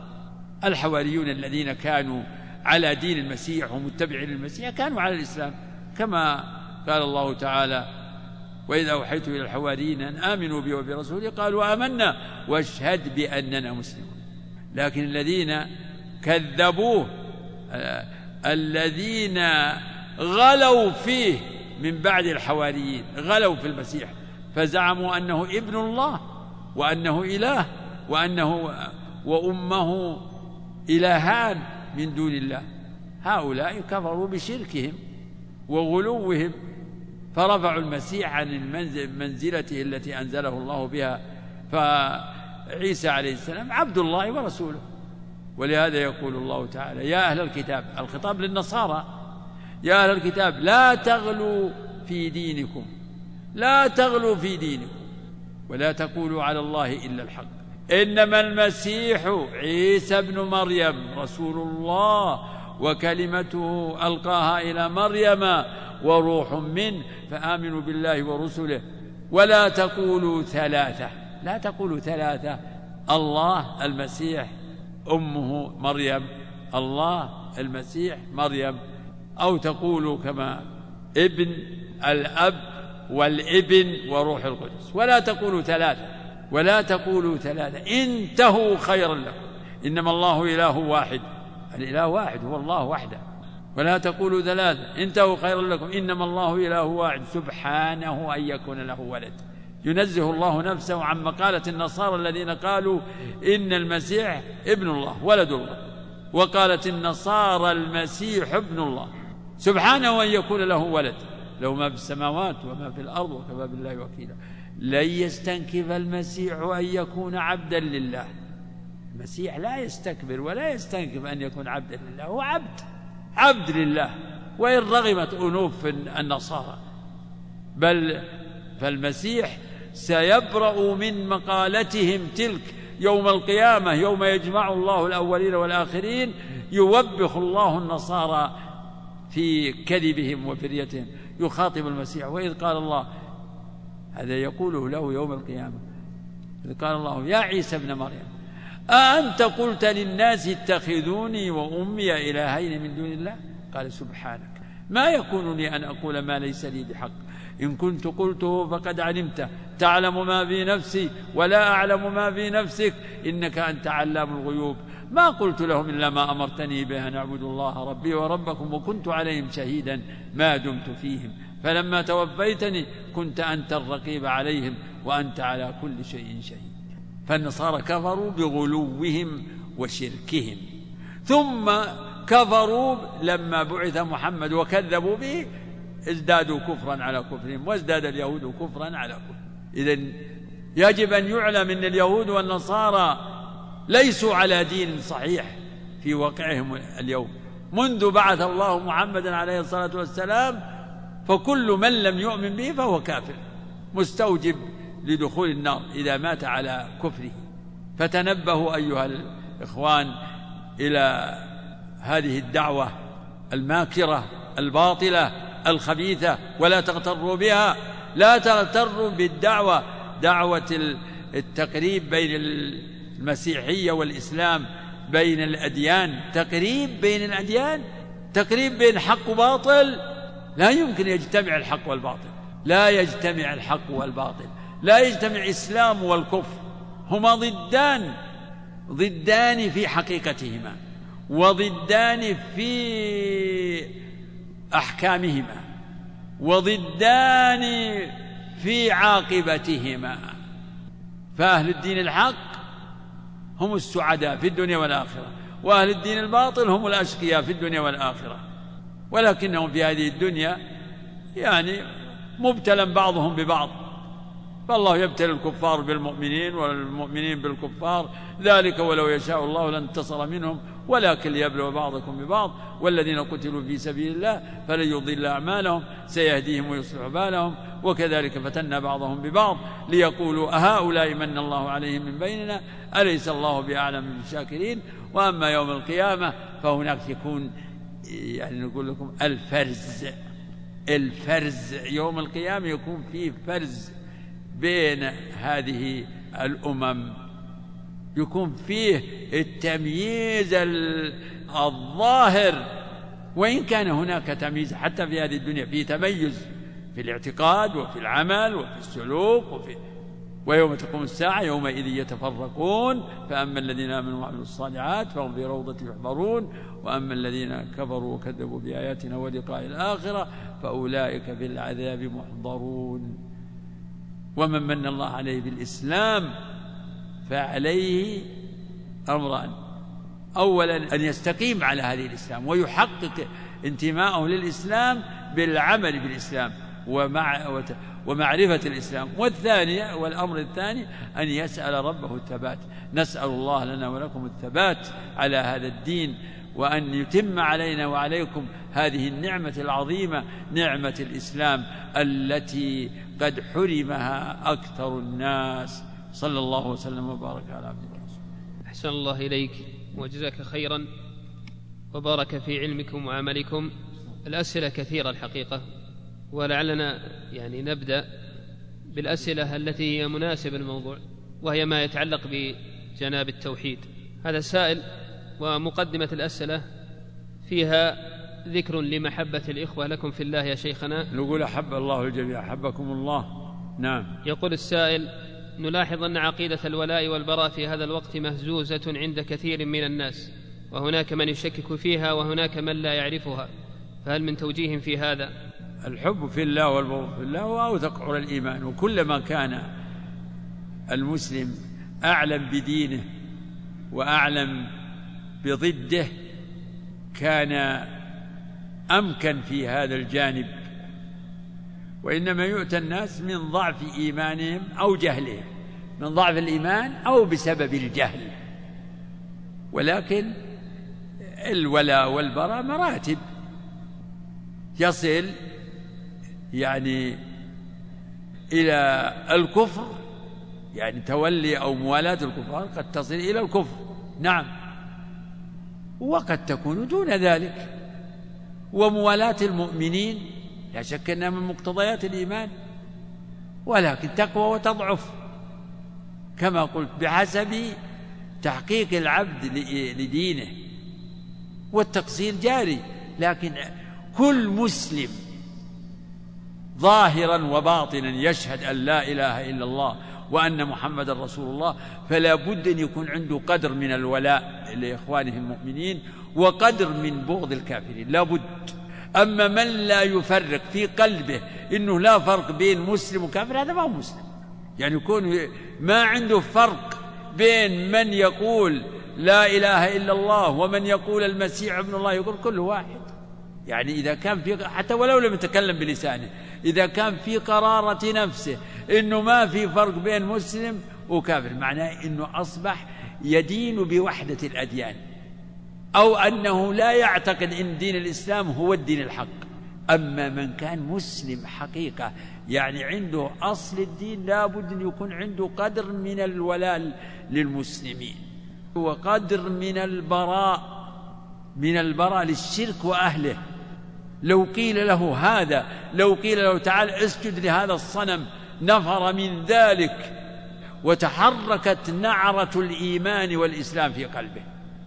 الحواريون الذين كانوا على دين المسيح ومتبعين للمسيح كانوا على الإسلام كما قال الله تعالى وإذا أوحيت إلى الحواريين أن آمنوا بي وبرسولي قالوا آمنا واشهد بأننا مسلمون. لكن الذين كذبوه الذين غلوا فيه من بعد الحواريين غلوا في المسيح فزعموا أنه ابن الله وأنه إله وأنه وأمه إلهان من دون الله. هؤلاء كفروا بشركهم وغلوهم فرفعوا المسيح عن المنزل منزلته التي أنزله الله بها فعيسى عليه السلام عبد الله ورسوله. ولهذا يقول الله تعالى يا أهل الكتاب الخطاب للنصارى يا أهل الكتاب لا تغلوا في دينكم لا تغلوا في دينكم ولا تقولوا على الله إلا الحق. إنما المسيح عيسى ابن مريم رسول الله وكلمته ألقاها إلى مريم وروح منه فآمنوا بالله ورسله. ولا تقولوا ثلاثة. لا تقولوا ثلاثة. الله المسيح أمه مريم. الله المسيح مريم. أو تقولوا كما ابن الأب والابن وروح القدس. ولا تقولوا ثلاثة. ولا تقولوا ثلاثة. انتهوا خيرا لكم. إنما الله إله واحد. الإله واحد هو الله وحده. ولا تقولوا ثلاثة. انتهوا خيرا لكم. إنما الله إله واحد. سبحانه أن يكون له ولد. ينزه الله نفسه عن مقالة النصارى الذين قالوا إن المسيح ابن الله ولد الله. وقالت النصارى المسيح ابن الله. سبحانه أن يكون له ولد. له ما في السماوات وما في الأرض وكفى بالله وكيلا. لن يستنكف المسيح أن يكون عبدا لله. المسيح لا يستكبر ولا يستنكف أن يكون عبدا لله هو عبد عبد لله. وإن رغمت أنوف النصارى. بل فالمسيح سيبرأ من مقالتهم تلك يوم القيامة يوم يجمع الله الأولين والآخرين يوبخ الله النصارى في كذبهم وفريتهم يخاطب المسيح. وإذ قال الله هذا يقوله له يوم القيامة. قال الله يا عيسى ابن مريم أأنت قلت للناس اتخذوني وأمي إلهين من دون الله؟ قال سبحانك. ما يكون لي أن أقول ما ليس لي بحق. إن كنت قلته فقد علمته تعلم ما في نفسي ولا أعلم ما في نفسك. إنك أنت علام الغيوب. ما قلت لهم إلا ما أمرتني به أن أعبدوا الله ربي وربكم وكنت عليهم شهيدا. ما دمت فيهم. فلما توفيتني كنت أنت الرقيب عليهم وأنت على كل شيء شهيد. فالنصارى كفروا بغلوهم وشركهم. ثم كفروا لما بعث محمد وكذبوا به ازدادوا كفرا على كفرهم وازداد اليهود كفرا على كفر إذا يجب أن يعلم أن اليهود والنصارى ليسوا على دين صحيح في واقعهم اليوم. منذ بعث الله محمدا عليه الصلاة والسلام فكل من لم يؤمن به فهو كافر مستوجب لدخول النار إذا مات على كفره. فتنبهوا أيها الإخوان إلى هذه الدعوة الماكرة الباطلة الخبيثة ولا تغتروا بها. لا تغتروا بالدعوة دعوة التقريب بين المسيحية والإسلام بين الأديان. تقريب بين الأديان تقريب بين حق وباطل. لا يمكن يجتمع الحق والباطل. لا يجتمع الحق والباطل. لا يجتمع الإسلام والكفر. هما ضدان ضدان في حقيقتهما وضدان في أحكامهما وضدان في عاقبتهما. فأهل الدين الحق هم السعداء في الدنيا والآخرة وأهل الدين الباطل هم الأشقياء في الدنيا والآخرة. ولكنهم في هذه الدنيا يعني مبتلى بعضهم ببعض. فالله يبتلي الكفار بالمؤمنين والمؤمنين بالكفار. ذلك ولو يشاء الله لانتصر منهم ولكن ليبلو بعضكم ببعض. والذين قتلوا في سبيل الله فلن يضل أعمالهم سيهديهم ويصلح بالهم. وكذلك فتنا بعضهم ببعض ليقولوا أهؤلاء من الله عليهم من بيننا؟ أليس الله بأعلم بالشاكرين؟ وأما يوم القيامة فهناك يكون يعني نقول لكم الفرز. الفرز يوم القيامة يكون فيه فرز بين هذه الأمم. يكون فيه التمييز الظاهر. وإن كان هناك تمييز حتى في هذه الدنيا في تميز في الاعتقاد وفي العمل وفي السلوك وفي ويوم تقوم الساعة يومئذ يتفرقون فأما الذين آمنوا وعملوا الصالحات فهم في روضة يحبرون وأما الذين كفروا وكذبوا بآياتنا ولقاء الآخرة فأولئك في العذاب محضرون. ومن من الله عليه بالإسلام فعليه أمران. أولا أن يستقيم على هذه الإسلام ويحقق انتماءه للإسلام بالعمل بالإسلام. ومع ومعرفة الإسلام. والثانية والأمر الثاني أن يسأل ربه الثبات. نسأل الله لنا ولكم الثبات على هذا الدين وأن يتم علينا وعليكم هذه النعمة العظيمة نعمة الإسلام التي قد حرمها أكثر الناس. صلى الله وسلم وبارك على عبده ورسوله. أحسن الله إليك وجزاك خيرا وبارك في علمكم وعملكم. الأسئلة كثيرة الحقيقة. ولعلنا يعني نبدأ بالأسئلة التي هي مناسبة الموضوع وهي ما يتعلق بجناب التوحيد. هذا سائل ومقدمة الأسئلة فيها ذكر لمحبة الإخوة لكم في الله يا شيخنا. نقول أحب الله الجميع أحبكم الله. نعم. يقول السائل نلاحظ أن عقيدة الولاء والبراء في هذا الوقت مهزوزة عند كثير من الناس وهناك من يشكك فيها وهناك من لا يعرفها. فهل من توجيه في هذا؟ الحب في الله والبغض في الله هو أوثق على الإيمان. وكلما كان المسلم أعلم بدينه وأعلم بضده كان أمكن في هذا الجانب. وإنما يؤتى الناس من ضعف إيمانهم أو جهلهم من ضعف الإيمان أو بسبب الجهل. ولكن الولاء والبراء مراتب. يصل يعني إلى الكفر يعني تولي أو موالاة الكفار قد تصل إلى الكفر. نعم. وقد تكون دون ذلك. وموالاة المؤمنين لا شك أنها من مقتضيات الإيمان. ولكن تقوى وتضعف. كما قلت بحسب تحقيق العبد لدينه. والتقصير جاري. لكن كل مسلم ظاهرا وباطنا يشهد أن لا إله إلا الله وأن محمد رسول الله فلا بد أن يكون عنده قدر من الولاء لإخوانه المؤمنين وقدر من بغض الكافرين. لا بد. أما من لا يفرق في قلبه إنه لا فرق بين مسلم وكافر هذا ما هو مسلم. يعني يكون ما عنده فرق بين من يقول لا إله إلا الله ومن يقول المسيح ابن الله يقول كل واحد. يعني إذا كان في حتى ولو لم يتكلم بلسانه إذا كان في قرارة نفسه إنه ما في فرق بين مسلم وكافر معناه إنه أصبح يدين بوحدة الأديان. أو أنه لا يعتقد أن دين الإسلام هو الدين الحق. أما من كان مسلم حقيقة يعني عنده أصل الدين لابد أن يكون عنده قدر من الولاء للمسلمين. وقدر من البراء. من البراء للشرك وأهله. لو قيل له هذا لو قيل له تعال اسجد لهذا الصنم نفر من ذلك وتحركت نعرة الإيمان والإسلام في قلبه.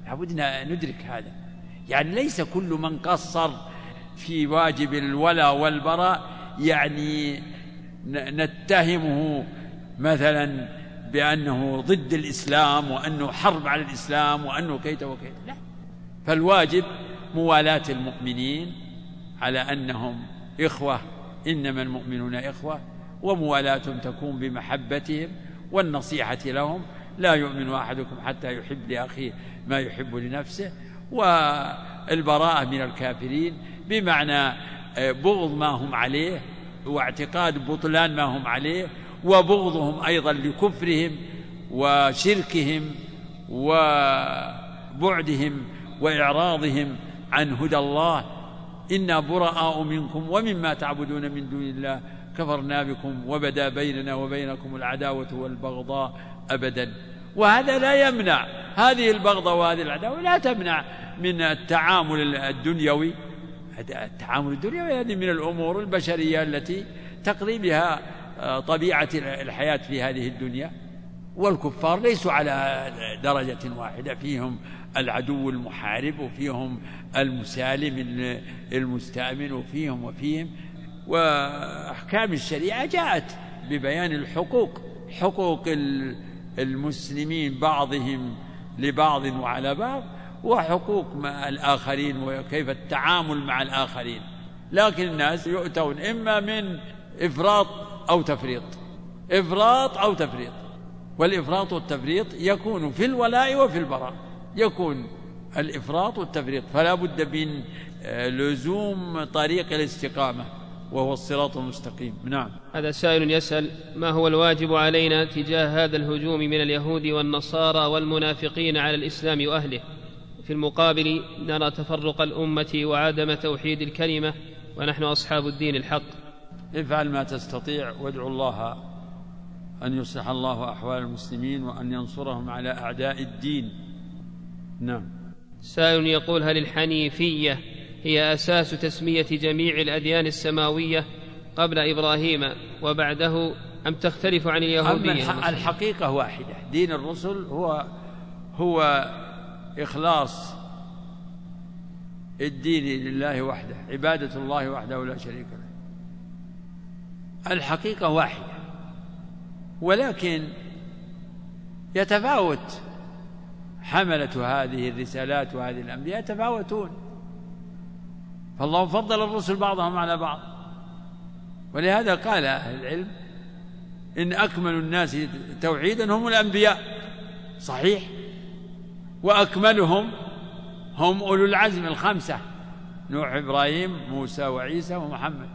لابد ندرك هذا. يعني ليس كل من قصر في واجب الولاء والبراء يعني نتهمه مثلا بأنه ضد الإسلام وأنه حرب على الإسلام وأنه كيت وكيت. لا. فالواجب موالاة المؤمنين على أنهم إخوة إنما المؤمنون إخوة وموالاتهم تكون بمحبتهم والنصيحة لهم. لا يؤمن أحدكم حتى يحب لأخيه ما يحب لنفسه. والبراءة من الكافرين بمعنى آه، بغض ما هم عليه واعتقاد بطلان ما هم عليه وبغضهم أيضا لكفرهم وشركهم وبعدهم وإعراضهم عن هدى الله. إنا براء منكم ومما تعبدون من دون الله كفرنا بكم وبدا بيننا وبينكم العداوة والبغضاء أبدا. وهذا لا يمنع. هذه البغضة وهذه العداوة لا تمنع من التعامل الدنيوي. التعامل الدنيوي هذه من الأمور البشرية التي تقضي بها آه، طبيعة الحياة في هذه الدنيا. والكفار ليسوا على درجة واحدة فيهم العدو المحارب وفيهم المسالم المستأمن وفيهم وفيهم. وأحكام الشريعة جاءت ببيان الحقوق حقوق المسلمين بعضهم لبعض وعلى بعض وحقوق مع الآخرين وكيف التعامل مع الآخرين. لكن الناس يؤتون إما من إفراط أو تفريط. إفراط أو تفريط. والإفراط والتفريط يكون في الولاء وفي البراء. يكون الإفراط والتفريط. فلا بد من آه، لزوم طريق الاستقامة وهو الصراط المستقيم. نعم. هذا سائل يسأل ما هو الواجب علينا تجاه هذا الهجوم من اليهود والنصارى والمنافقين على الإسلام وأهله؟ في المقابل نرى تفرق الأمة وعدم توحيد الكلمة ونحن أصحاب الدين الحق. افعل ما تستطيع وادعو الله أن يصلح الله أحوال المسلمين وأن ينصرهم على أعداء الدين. نعم. سائل يقول هل الحنيفية هي أساس تسمية جميع الأديان السماوية قبل إبراهيم وبعده أم تختلف عن اليهودية أما الحقيقة واحدة دين الرسل هو هو إخلاص الدين لله وحده عبادة الله وحده لا شريك له. الحقيقة واحدة ولكن يتفاوت حملة هذه الرسالات وهذه الأنبياء يتفاوتون فالله فضل الرسل بعضهم على بعض. ولهذا قال أهل العلم إن أكمل الناس توحيدا هم الأنبياء. صحيح. وأكملهم هم أولو العزم الخمسة. نوح إبراهيم موسى وعيسى ومحمد.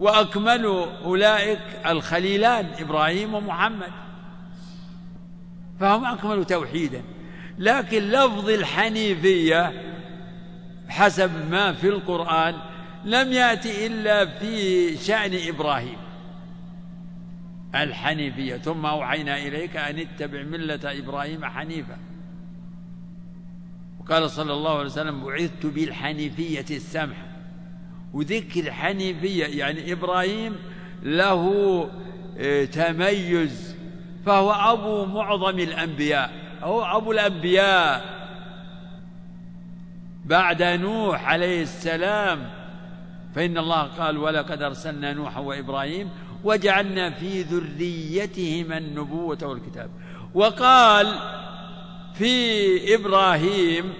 وأكمل أولئك الخليلان إبراهيم ومحمد. فهم أكملوا توحيدا. لكن لفظ الحنيفية حسب ما في القرآن لم يأتي إلا في شأن إبراهيم. الحنيفية ثم أوحينا إليك أن اتبع ملة إبراهيم حنيفا. وقال صلى الله عليه وسلم بعثت بالحنيفية السمحة وذكر حنيفية يعني إبراهيم له آه، تميز فهو أبو معظم الأنبياء. هو أبو الأنبياء. بعد نوح عليه السلام فإن الله قال ولقد أرسلنا نوحا وإبراهيم وجعلنا في ذريتهما النبوة والكتاب وقال في إبراهيم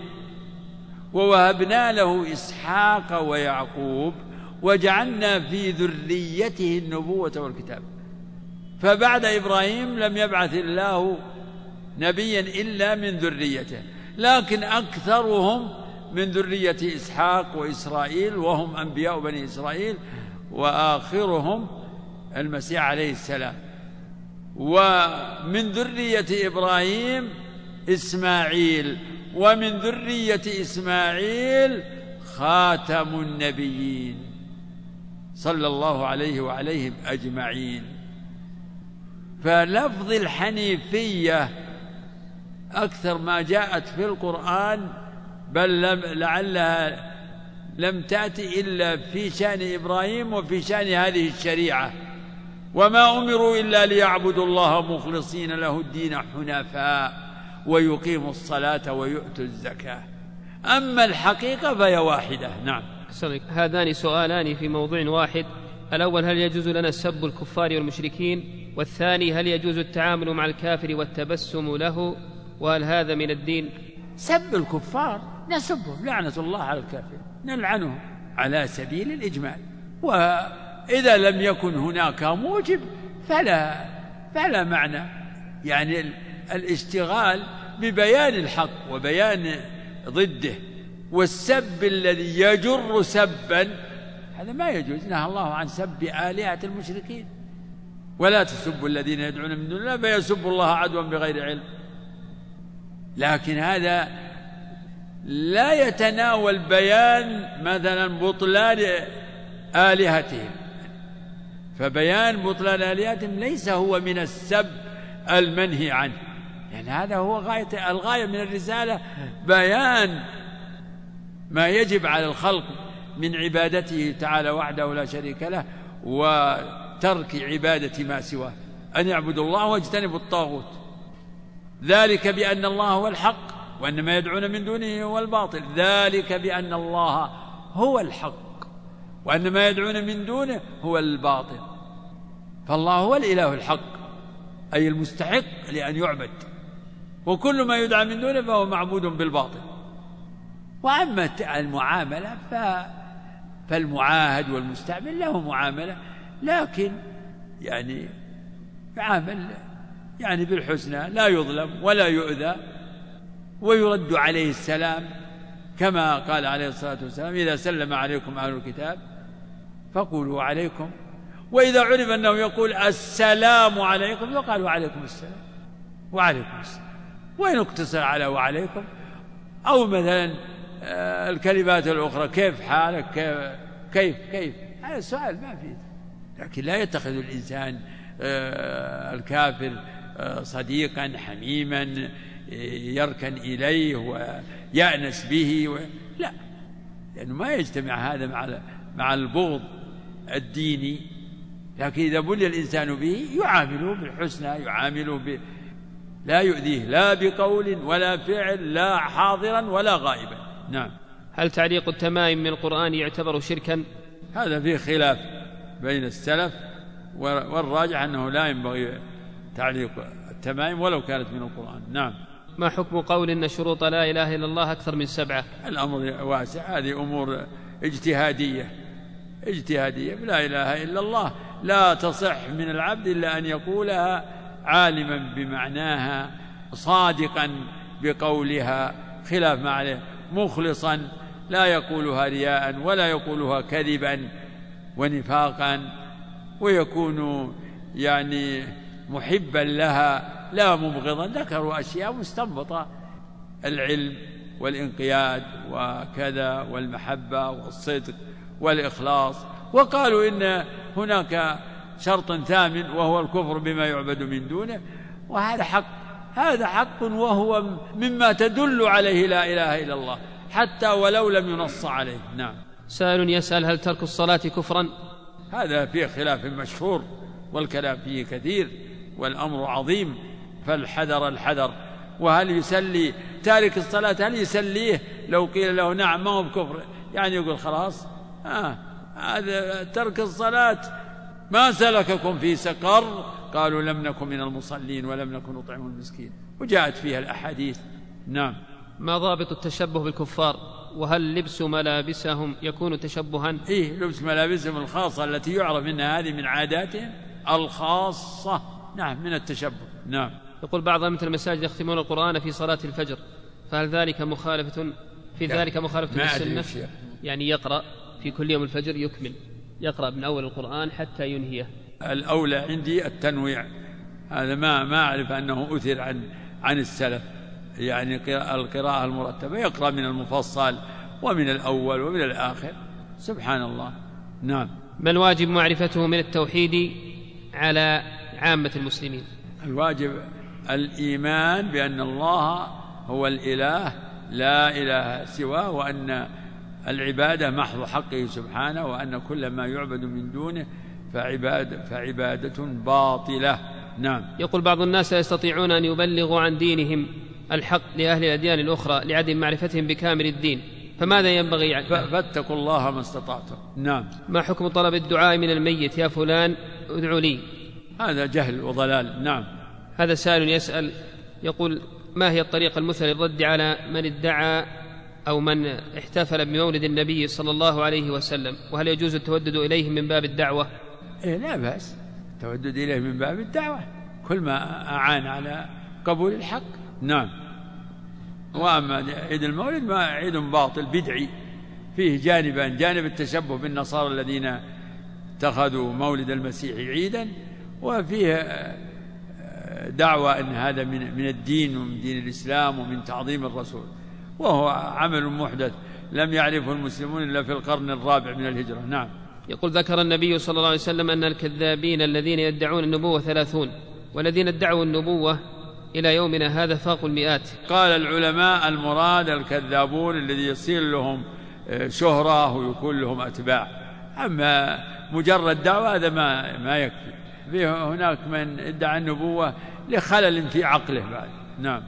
ووهبنا له إسحاق ويعقوب وجعلنا في ذريته النبوة والكتاب فبعد إبراهيم لم يبعث الله نبيا إلا من ذريته لكن أكثرهم من ذرية إسحاق وإسرائيل وهم أنبياء بني إسرائيل وآخرهم المسيح عليه السلام. ومن ذرية إبراهيم إسماعيل ومن ذرية إسماعيل خاتم النبيين صلى الله عليه وعليهم أجمعين. فلفظ الحنيفية أكثر ما جاءت في القرآن بل لم لعلها لم تأتي إلا في شأن إبراهيم وفي شأن هذه الشريعة. وما أمروا إلا ليعبدوا الله مخلصين له الدين حنفاء ويقيموا الصلاة ويؤتوا الزكاة. أما الحقيقة فهي واحدة. نعم. هذان سؤالان في موضوع واحد. الأول هل يجوز لنا سب الكفار والمشركين؟ والثاني هل يجوز التعامل مع الكافر والتبسم له؟ وهل هذا من الدين. سب الكفار. نسبهم لعنة الله على الكافر نلعنهم على سبيل الإجمال. وإذا لم يكن هناك موجب فلا فلا معنى. يعني الاشتغال ببيان الحق وبيان ضده والسب الذي يجر سبا هذا ما يجوز. نهى الله عن سب آلهة المشركين. ولا تسبوا الذين يدعون من دون الله فيسبوا الله عدوا بغير علم. لكن هذا لا يتناول بيان مثلا بطلان آلهتهم. فبيان بطلان آلهتهم ليس هو من السب المنهي عنه. يعني هذا هو غاية الغاية من الرسالة بيان ما يجب على الخلق من عبادته تعالى وحده لا شريك له وترك عبادة ما سواه. أن يعبدوا الله واجتنبوا الطاغوت. ذلك بأن الله هو الحق وأن ما يدعون من دونه هو الباطل. ذلك بأن الله هو الحق وأن ما يدعون من دونه هو الباطل. فالله هو الإله الحق أي المستحق لأن يعبد. وكل ما يدعى من دونه فهو معبود بالباطل. وأما المعاملة ف فالمعاهد والمستعمل له معاملة لكن يعني يعامل يعني بالحسنى لا يظلم ولا يؤذى ويرد عليه السلام كما قال عليه الصلاة والسلام إذا سلم عليكم أهل الكتاب فقولوا عليكم وإذا عرف أنه يقول السلام عليكم فقال وعليكم السلام وعليكم السلام وإن اقتصر على وعليكم أو مثلا آه، الكلمات الأخرى كيف حالك كيف كيف, كيف؟ هذا السؤال ما فيه لكن لا يتخذ الإنسان آه، الكافر صديقا حميما يركن إليه ويأنس به و... لا لأنه ما يجتمع هذا مع مع البغض الديني. لكن إذا بلي الإنسان به يعامله بالحسنى يعامله ب... لا يؤذيه لا بقول ولا فعل لا حاضرا ولا غائبا. نعم. هل تعليق التمائم من القرآن يعتبر شركا؟ هذا فيه خلاف بين السلف والراجح أنه لا ينبغي تعليق التمائم ولو كانت من القرآن. نعم. ما حكم قول إن شروط لا إله إلا الله أكثر من سبعة؟ الأمر واسع. هذه أمور اجتهادية. اجتهادية. لا إله إلا الله. لا تصح من العبد إلا أن يقولها عالما بمعناها صادقا بقولها خلاف ما عليه مخلصا لا يقولها رياء ولا يقولها كذبا ونفاقا ويكون يعني محبا لها لا مبغضا ذكروا أشياء مستنبطة العلم والانقياد وكذا والمحبة والصدق والإخلاص. وقالوا إن هناك شرط ثامن وهو الكفر بما يعبد من دونه وهذا حق هذا حق وهو مما تدل عليه لا إله إلا الله حتى ولو لم ينص عليه. نعم. سائل يسأل هل ترك الصلاة كفرا؟ هذا فيه خلاف مشهور والكلام فيه كثير. والأمر عظيم فالحذر الحذر. وهل يسلي؟ تارك الصلاة هل يسليه؟ لو قيل له نعم ما هو بكفر. يعني يقول خلاص آه هذا ترك الصلاة. ما سلككم في سقر؟ قالوا لم نكن من المصلين ولم نكن نطعم المسكين. وجاءت فيها الأحاديث. نعم. ما ضابط التشبه بالكفار؟ وهل لبس ملابسهم يكون تشبها؟ إيه لبس ملابسهم الخاصة التي يعرف منها هذه من عاداتهم الخاصة. نعم من التشبه. نعم. يقول بعض أئمة المساجد يختمون القرآن في صلاة الفجر فهل ذلك مخالفة في ذلك مخالفة للسنة؟ يعني يقرأ في كل يوم الفجر يكمل يقرأ من أول القرآن حتى ينهيه. الأولى عندي التنويع. هذا ما ما أعرف أنه أثر عن عن السلف. يعني القراءة المرتبة يقرأ من المفصل ومن الأول ومن الآخر. سبحان الله. نعم. ما الواجب معرفته من التوحيد على عامة المسلمين. الواجب الإيمان بأن الله هو الإله لا إله سواه وأن العبادة محض حقه سبحانه وأن كل ما يعبد من دونه فعباد فعبادة باطلة. نعم. يقول بعض الناس لا يستطيعون أن يبلغوا عن دينهم الحق لأهل الأديان الأخرى لعدم معرفتهم بكامل الدين فماذا ينبغي فاتقوا الله ما استطعتم. نعم. ما حكم طلب الدعاء من الميت؟ يا فلان ادعو لي. هذا جهل وضلال. نعم. هذا سائل يسأل يقول ما هي الطريقة المثلى للرد على من ادعى أو من احتفل بمولد النبي صلى الله عليه وسلم؟ وهل يجوز التودد إليهم من باب الدعوة؟ إيه لا بأس. التودد إليه من باب الدعوة. كل ما أعان على قبول الحق. نعم. وأما عيد المولد ما عيد باطل بدعي. فيه جانبان. جانب التشبه بالنصارى الذين اتخذوا مولد المسيح عيدا وفيه دعوة أن هذا من من الدين ومن دين الإسلام ومن تعظيم الرسول. وهو عمل محدث لم يعرفه المسلمون إلا في القرن الرابع من الهجرة. نعم. يقول ذكر النبي صلى الله عليه وسلم أن الكذابين الذين يدعون النبوة ثلاثون والذين ادعوا النبوة إلى يومنا هذا فاقوا المئات. قال العلماء المراد الكذابون الذي يصير لهم آه، شهرة ويكون لهم أتباع. أما مجرد دعوة هذا ما ما يكفي. هناك من ادعى النبوة لخلل في عقله بعد. نعم.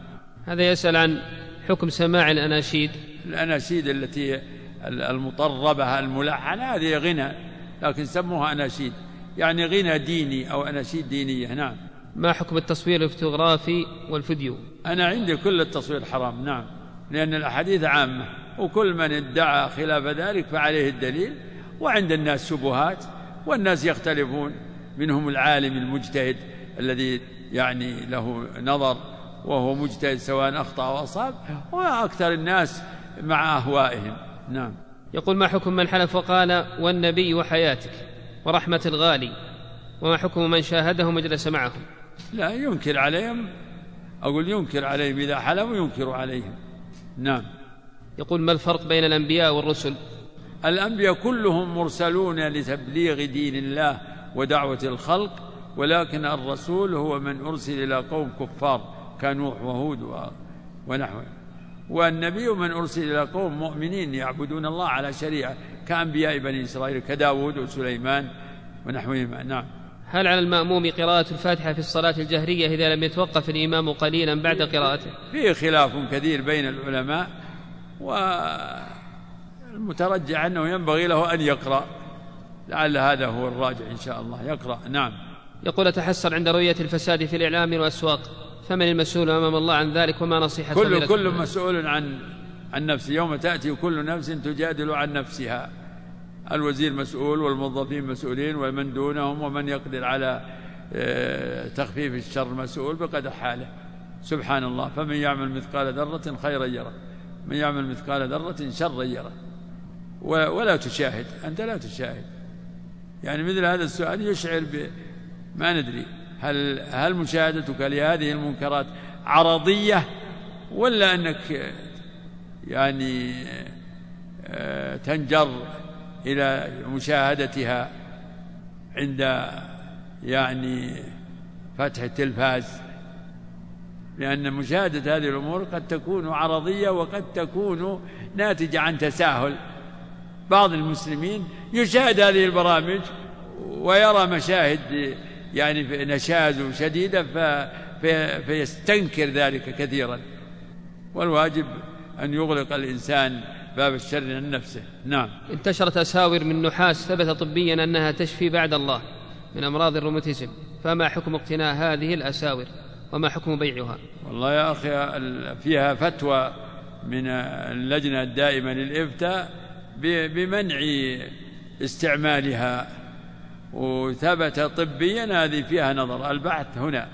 هذا يسأل عن حكم سماع الأناشيد. الأناشيد التي المطربة الملحنة هذه غنى لكن سموها أناشيد. يعني غنى ديني أو أناشيد دينية. نعم. ما حكم التصوير الفوتوغرافي والفيديو؟ أنا عندي كل التصوير حرام. نعم. لأن الأحاديث عامة. وكل من ادعى خلاف ذلك فعليه الدليل. وعند الناس شبهات. والناس يختلفون. منهم العالم المجتهد الذي يعني له نظر وهو مجتهد سواء أخطأ أو أصاب وأكثر الناس مع أهوائهم. نعم. يقول ما حكم من حلف وقال والنبي وحياتك ورحمة الغالي وما حكم من شاهدهم وجلس معهم؟ لا ينكر عليهم. أقول ينكر عليهم إذا حلفوا ينكر عليهم. نعم. يقول ما الفرق بين الأنبياء والرسل؟ الأنبياء كلهم مرسلون لتبليغ دين الله ودعوة الخلق ولكن الرسول هو من أرسل إلى قوم كفار كنوح وهود ونحوه. والنبي من أرسل إلى قوم مؤمنين يعبدون الله على شريعة كأنبياء بني إسرائيل كداود وسليمان ونحوهما. نعم. هل على المأموم قراءة الفاتحة في الصلاة الجهرية إذا لم يتوقف الإمام قليلا بعد قراءته؟ فيه خلاف كثير بين العلماء والمترجع أنه ينبغي له أن يقرأ. لعل هذا هو الراجع إن شاء الله. يقرأ. نعم. يقول أتحسر عند رؤية الفساد في الإعلام والأسواق. فمن المسؤول أمام الله عن ذلك وما نصيحة كل كل مسؤول عن عن نفسه. يوم تأتي كل نفس تجادل عن نفسها. الوزير مسؤول والموظفين مسؤولين ومن دونهم ومن يقدر على آه، تخفيف الشر مسؤول بقدر حاله. سبحان الله. فمن يعمل مثقال ذرة خيرا يره. من يعمل مثقال ذرة شرا يره. ولا تشاهد. أنت لا تشاهد. يعني مثل هذا السؤال يشعر ب ما ندري هل هل مشاهدتك لهذه المنكرات عرضية ولا أنك يعني آه، تنجر إلى مشاهدتها عند يعني فتح التلفاز؟ لأن مشاهدة هذه الأمور قد تكون عرضية وقد تكون ناتجة عن تساهل. بعض المسلمين يشاهد هذه البرامج ويرى مشاهد يعني نشاز شديدة فيستنكر ذلك كثيرا. والواجب أن يغلق الإنسان باب الشر عن نفسه. نعم. انتشرت أساور من نحاس ثبت طبيا أنها تشفي بعد الله من أمراض الروماتيزم. فما حكم اقتناء هذه الأساور؟ وما حكم بيعها؟ والله يا أخي فيها فتوى من اللجنة الدائمة للإفتاء. بمنع استعمالها. وثبت طبيا هذه فيها نظر. البحث هنا.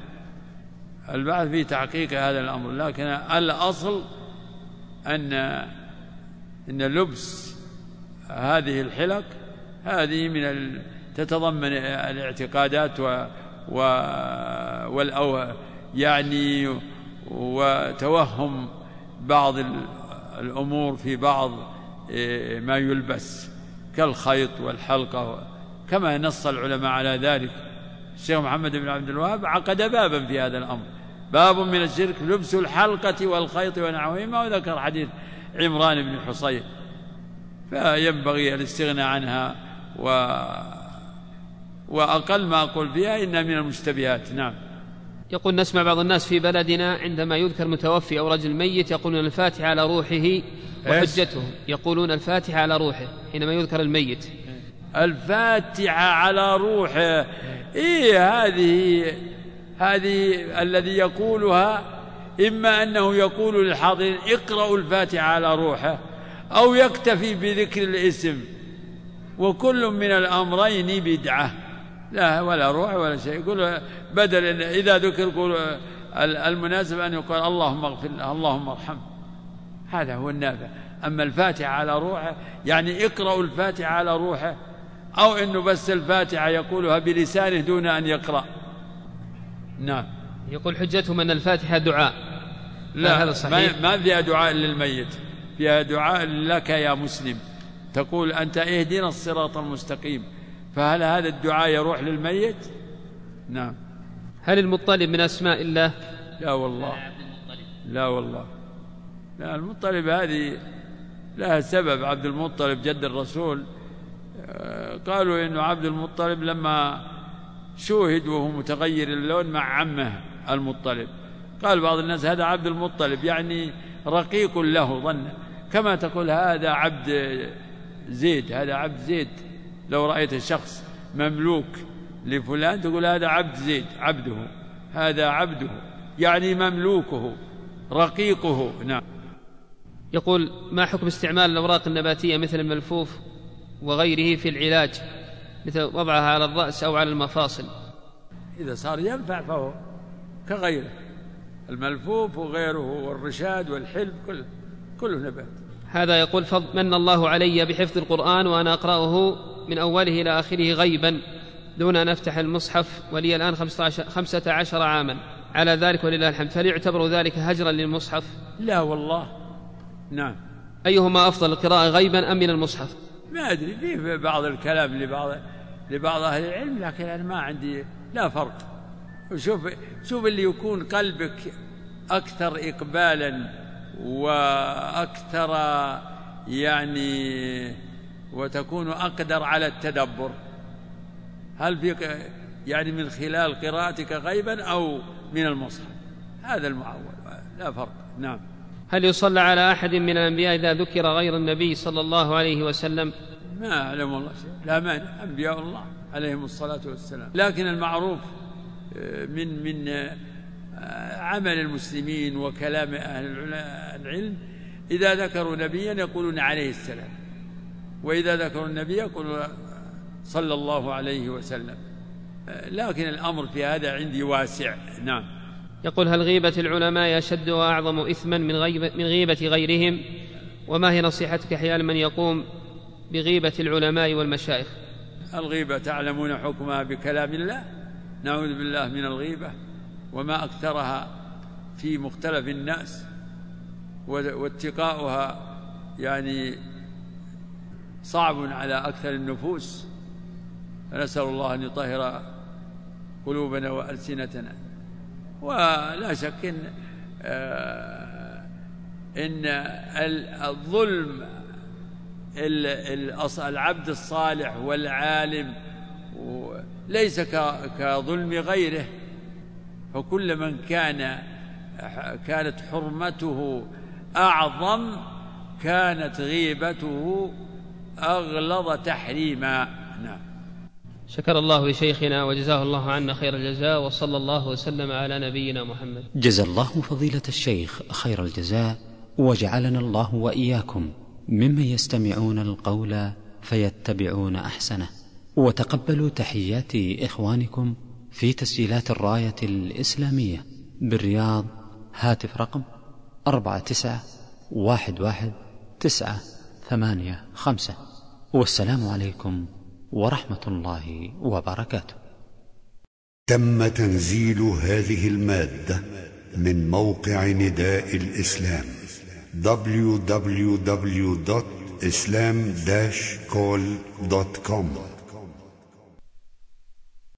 البحث في تحقيق هذا الأمر. لكن الأصل أن أن لبس هذه الحلق هذه من ال... تتضمن الاعتقادات و, و... والأو يعني وتوهم بعض الأمور في بعض ما يلبس كالخيط والحلقة كما نص العلماء على ذلك. الشيخ محمد بن عبد الوهاب عقد بابا في هذا الأمر. باب من الشرك لبس الحلقة والخيط ونحوهما وذكر حديث عمران بن حصين. فينبغي الاستغناء عنها و وأقل ما أقول فيها إنها من المشتبهات. نعم. يقول نسمع بعض الناس في بلدنا عندما يذكر متوفي أو رجل ميت يقولون الفاتحة على روحه وحجته. يقولون الفاتحة على روحه حينما يذكر الميت. الفاتحة على روحه. إيه هذه هذه الذي يقولها؟ إما أنه يقول للحاضرين اقرأوا الفاتحة على روحه أو يكتفي بذكر الاسم. وكل من الأمرين بدعة. لا ولا روح ولا شيء. يقول بدل إذا ذكر يقول المناسب أن يقال اللهم اغفر له اللهم ارحمه. هذا هو النافع. أما الفاتحة على روحه يعني اقرأوا الفاتحة على روحه أو أنه بس الفاتحة يقولها بلسانه دون أن يقرأ. نعم. يقول حجتهم أن الفاتحة دعاء. لا هذا صحيح. ما فيها دعاء للميت. فيها دعاء لك يا مسلم. تقول أنت اهدنا الصراط المستقيم. فهل هذا الدعاء يروح للميت؟ نعم. هل المطلب من أسماء الله؟ لا والله. لا والله. لا المطلب هذه لها سبب. عبد المطلب جد الرسول آه، قالوا إنه عبد المطلب لما شوهد وهو متغير اللون مع عمه المطلب. قال بعض الناس هذا عبد المطلب يعني رقيق له ظن. كما تقول هذا عبد زيد هذا عبد زيد. لو رأيت شخص مملوك لفلان تقول هذا عبد زيد عبده. هذا عبده. يعني مملوكه رقيقه. نعم. يقول ما حكم استعمال الأوراق النباتية مثل الملفوف وغيره في العلاج؟ مثل وضعها على الرأس أو على المفاصل. إذا صار ينفع فهو كغيره. الملفوف وغيره والرشاد والحلب كله كله نبات. هذا يقول فضل من الله علي بحفظ القرآن وأنا أقرأه من أوله إلى آخره غيبا دون أن أفتح المصحف ولي الآن خمسة عشر عاما. على ذلك ولله الحمد. فهل يعتبر ذلك هجرا للمصحف؟ لا والله. نعم. أيهما أفضل القراءة غيبا أم من المصحف؟ ما أدري في بعض الكلام لبعض لبعض أهل العلم لكن أنا ما عندي لا فرق. شوف شوف اللي يكون قلبك أكثر إقبالا وأكثر يعني وتكون أقدر على التدبر. هل في يعني من خلال قراءتك غيبا أو من المصحف؟ هذا المعول لا فرق نعم. هل يصلى على أحد من الأنبياء إذا ذكر غير النبي صلى الله عليه وسلم؟ ما أعلم والله شيء لا مانع أنبياء الله عليهم الصلاة والسلام. لكن المعروف آه، من من آه، عمل المسلمين وكلام أهل العلم إذا ذكروا نبيا يقولون عليه السلام وإذا ذكروا النبي يقول صلى الله عليه وسلم. لكن الأمر في هذا عندي واسع. نعم. يقول هل غيبة العلماء أشد وأعظم إثما من, غيبة من غيبة غيرهم؟ وما هي نصيحتك حيال من يقوم بغيبة العلماء والمشايخ؟ الغيبة تعلمون حكمها بكلام الله؟ نعوذ بالله من الغيبة. وما أكثرها في مختلف الناس واتقاؤها يعني صعب على أكثر النفوس. فنسأل الله أن يطهر قلوبنا وألسنتنا. ولا شك إن آه، إن الظلم العبد الصالح والعالم ليس كظلم غيره. فكل من كان كانت حرمته أعظم كانت غيبته أغلظ تحريما. نعم. شكر الله لشيخنا وجزاه الله عنا خير الجزاء وصلى الله وسلم على نبينا محمد. جزا الله فضيلة الشيخ خير الجزاء وجعلنا الله وإياكم ممن يستمعون القول فيتبعون أحسنه. وتقبلوا تحيات إخوانكم في تسجيلات الراية الإسلامية بالرياض هاتف رقم أربعة تسعة واحد واحد تسعة ثمانية خمسة. والسلام عليكم ورحمة الله وبركاته. تم تنزيل هذه المادة من موقع نداء الإسلام www.islam-call.com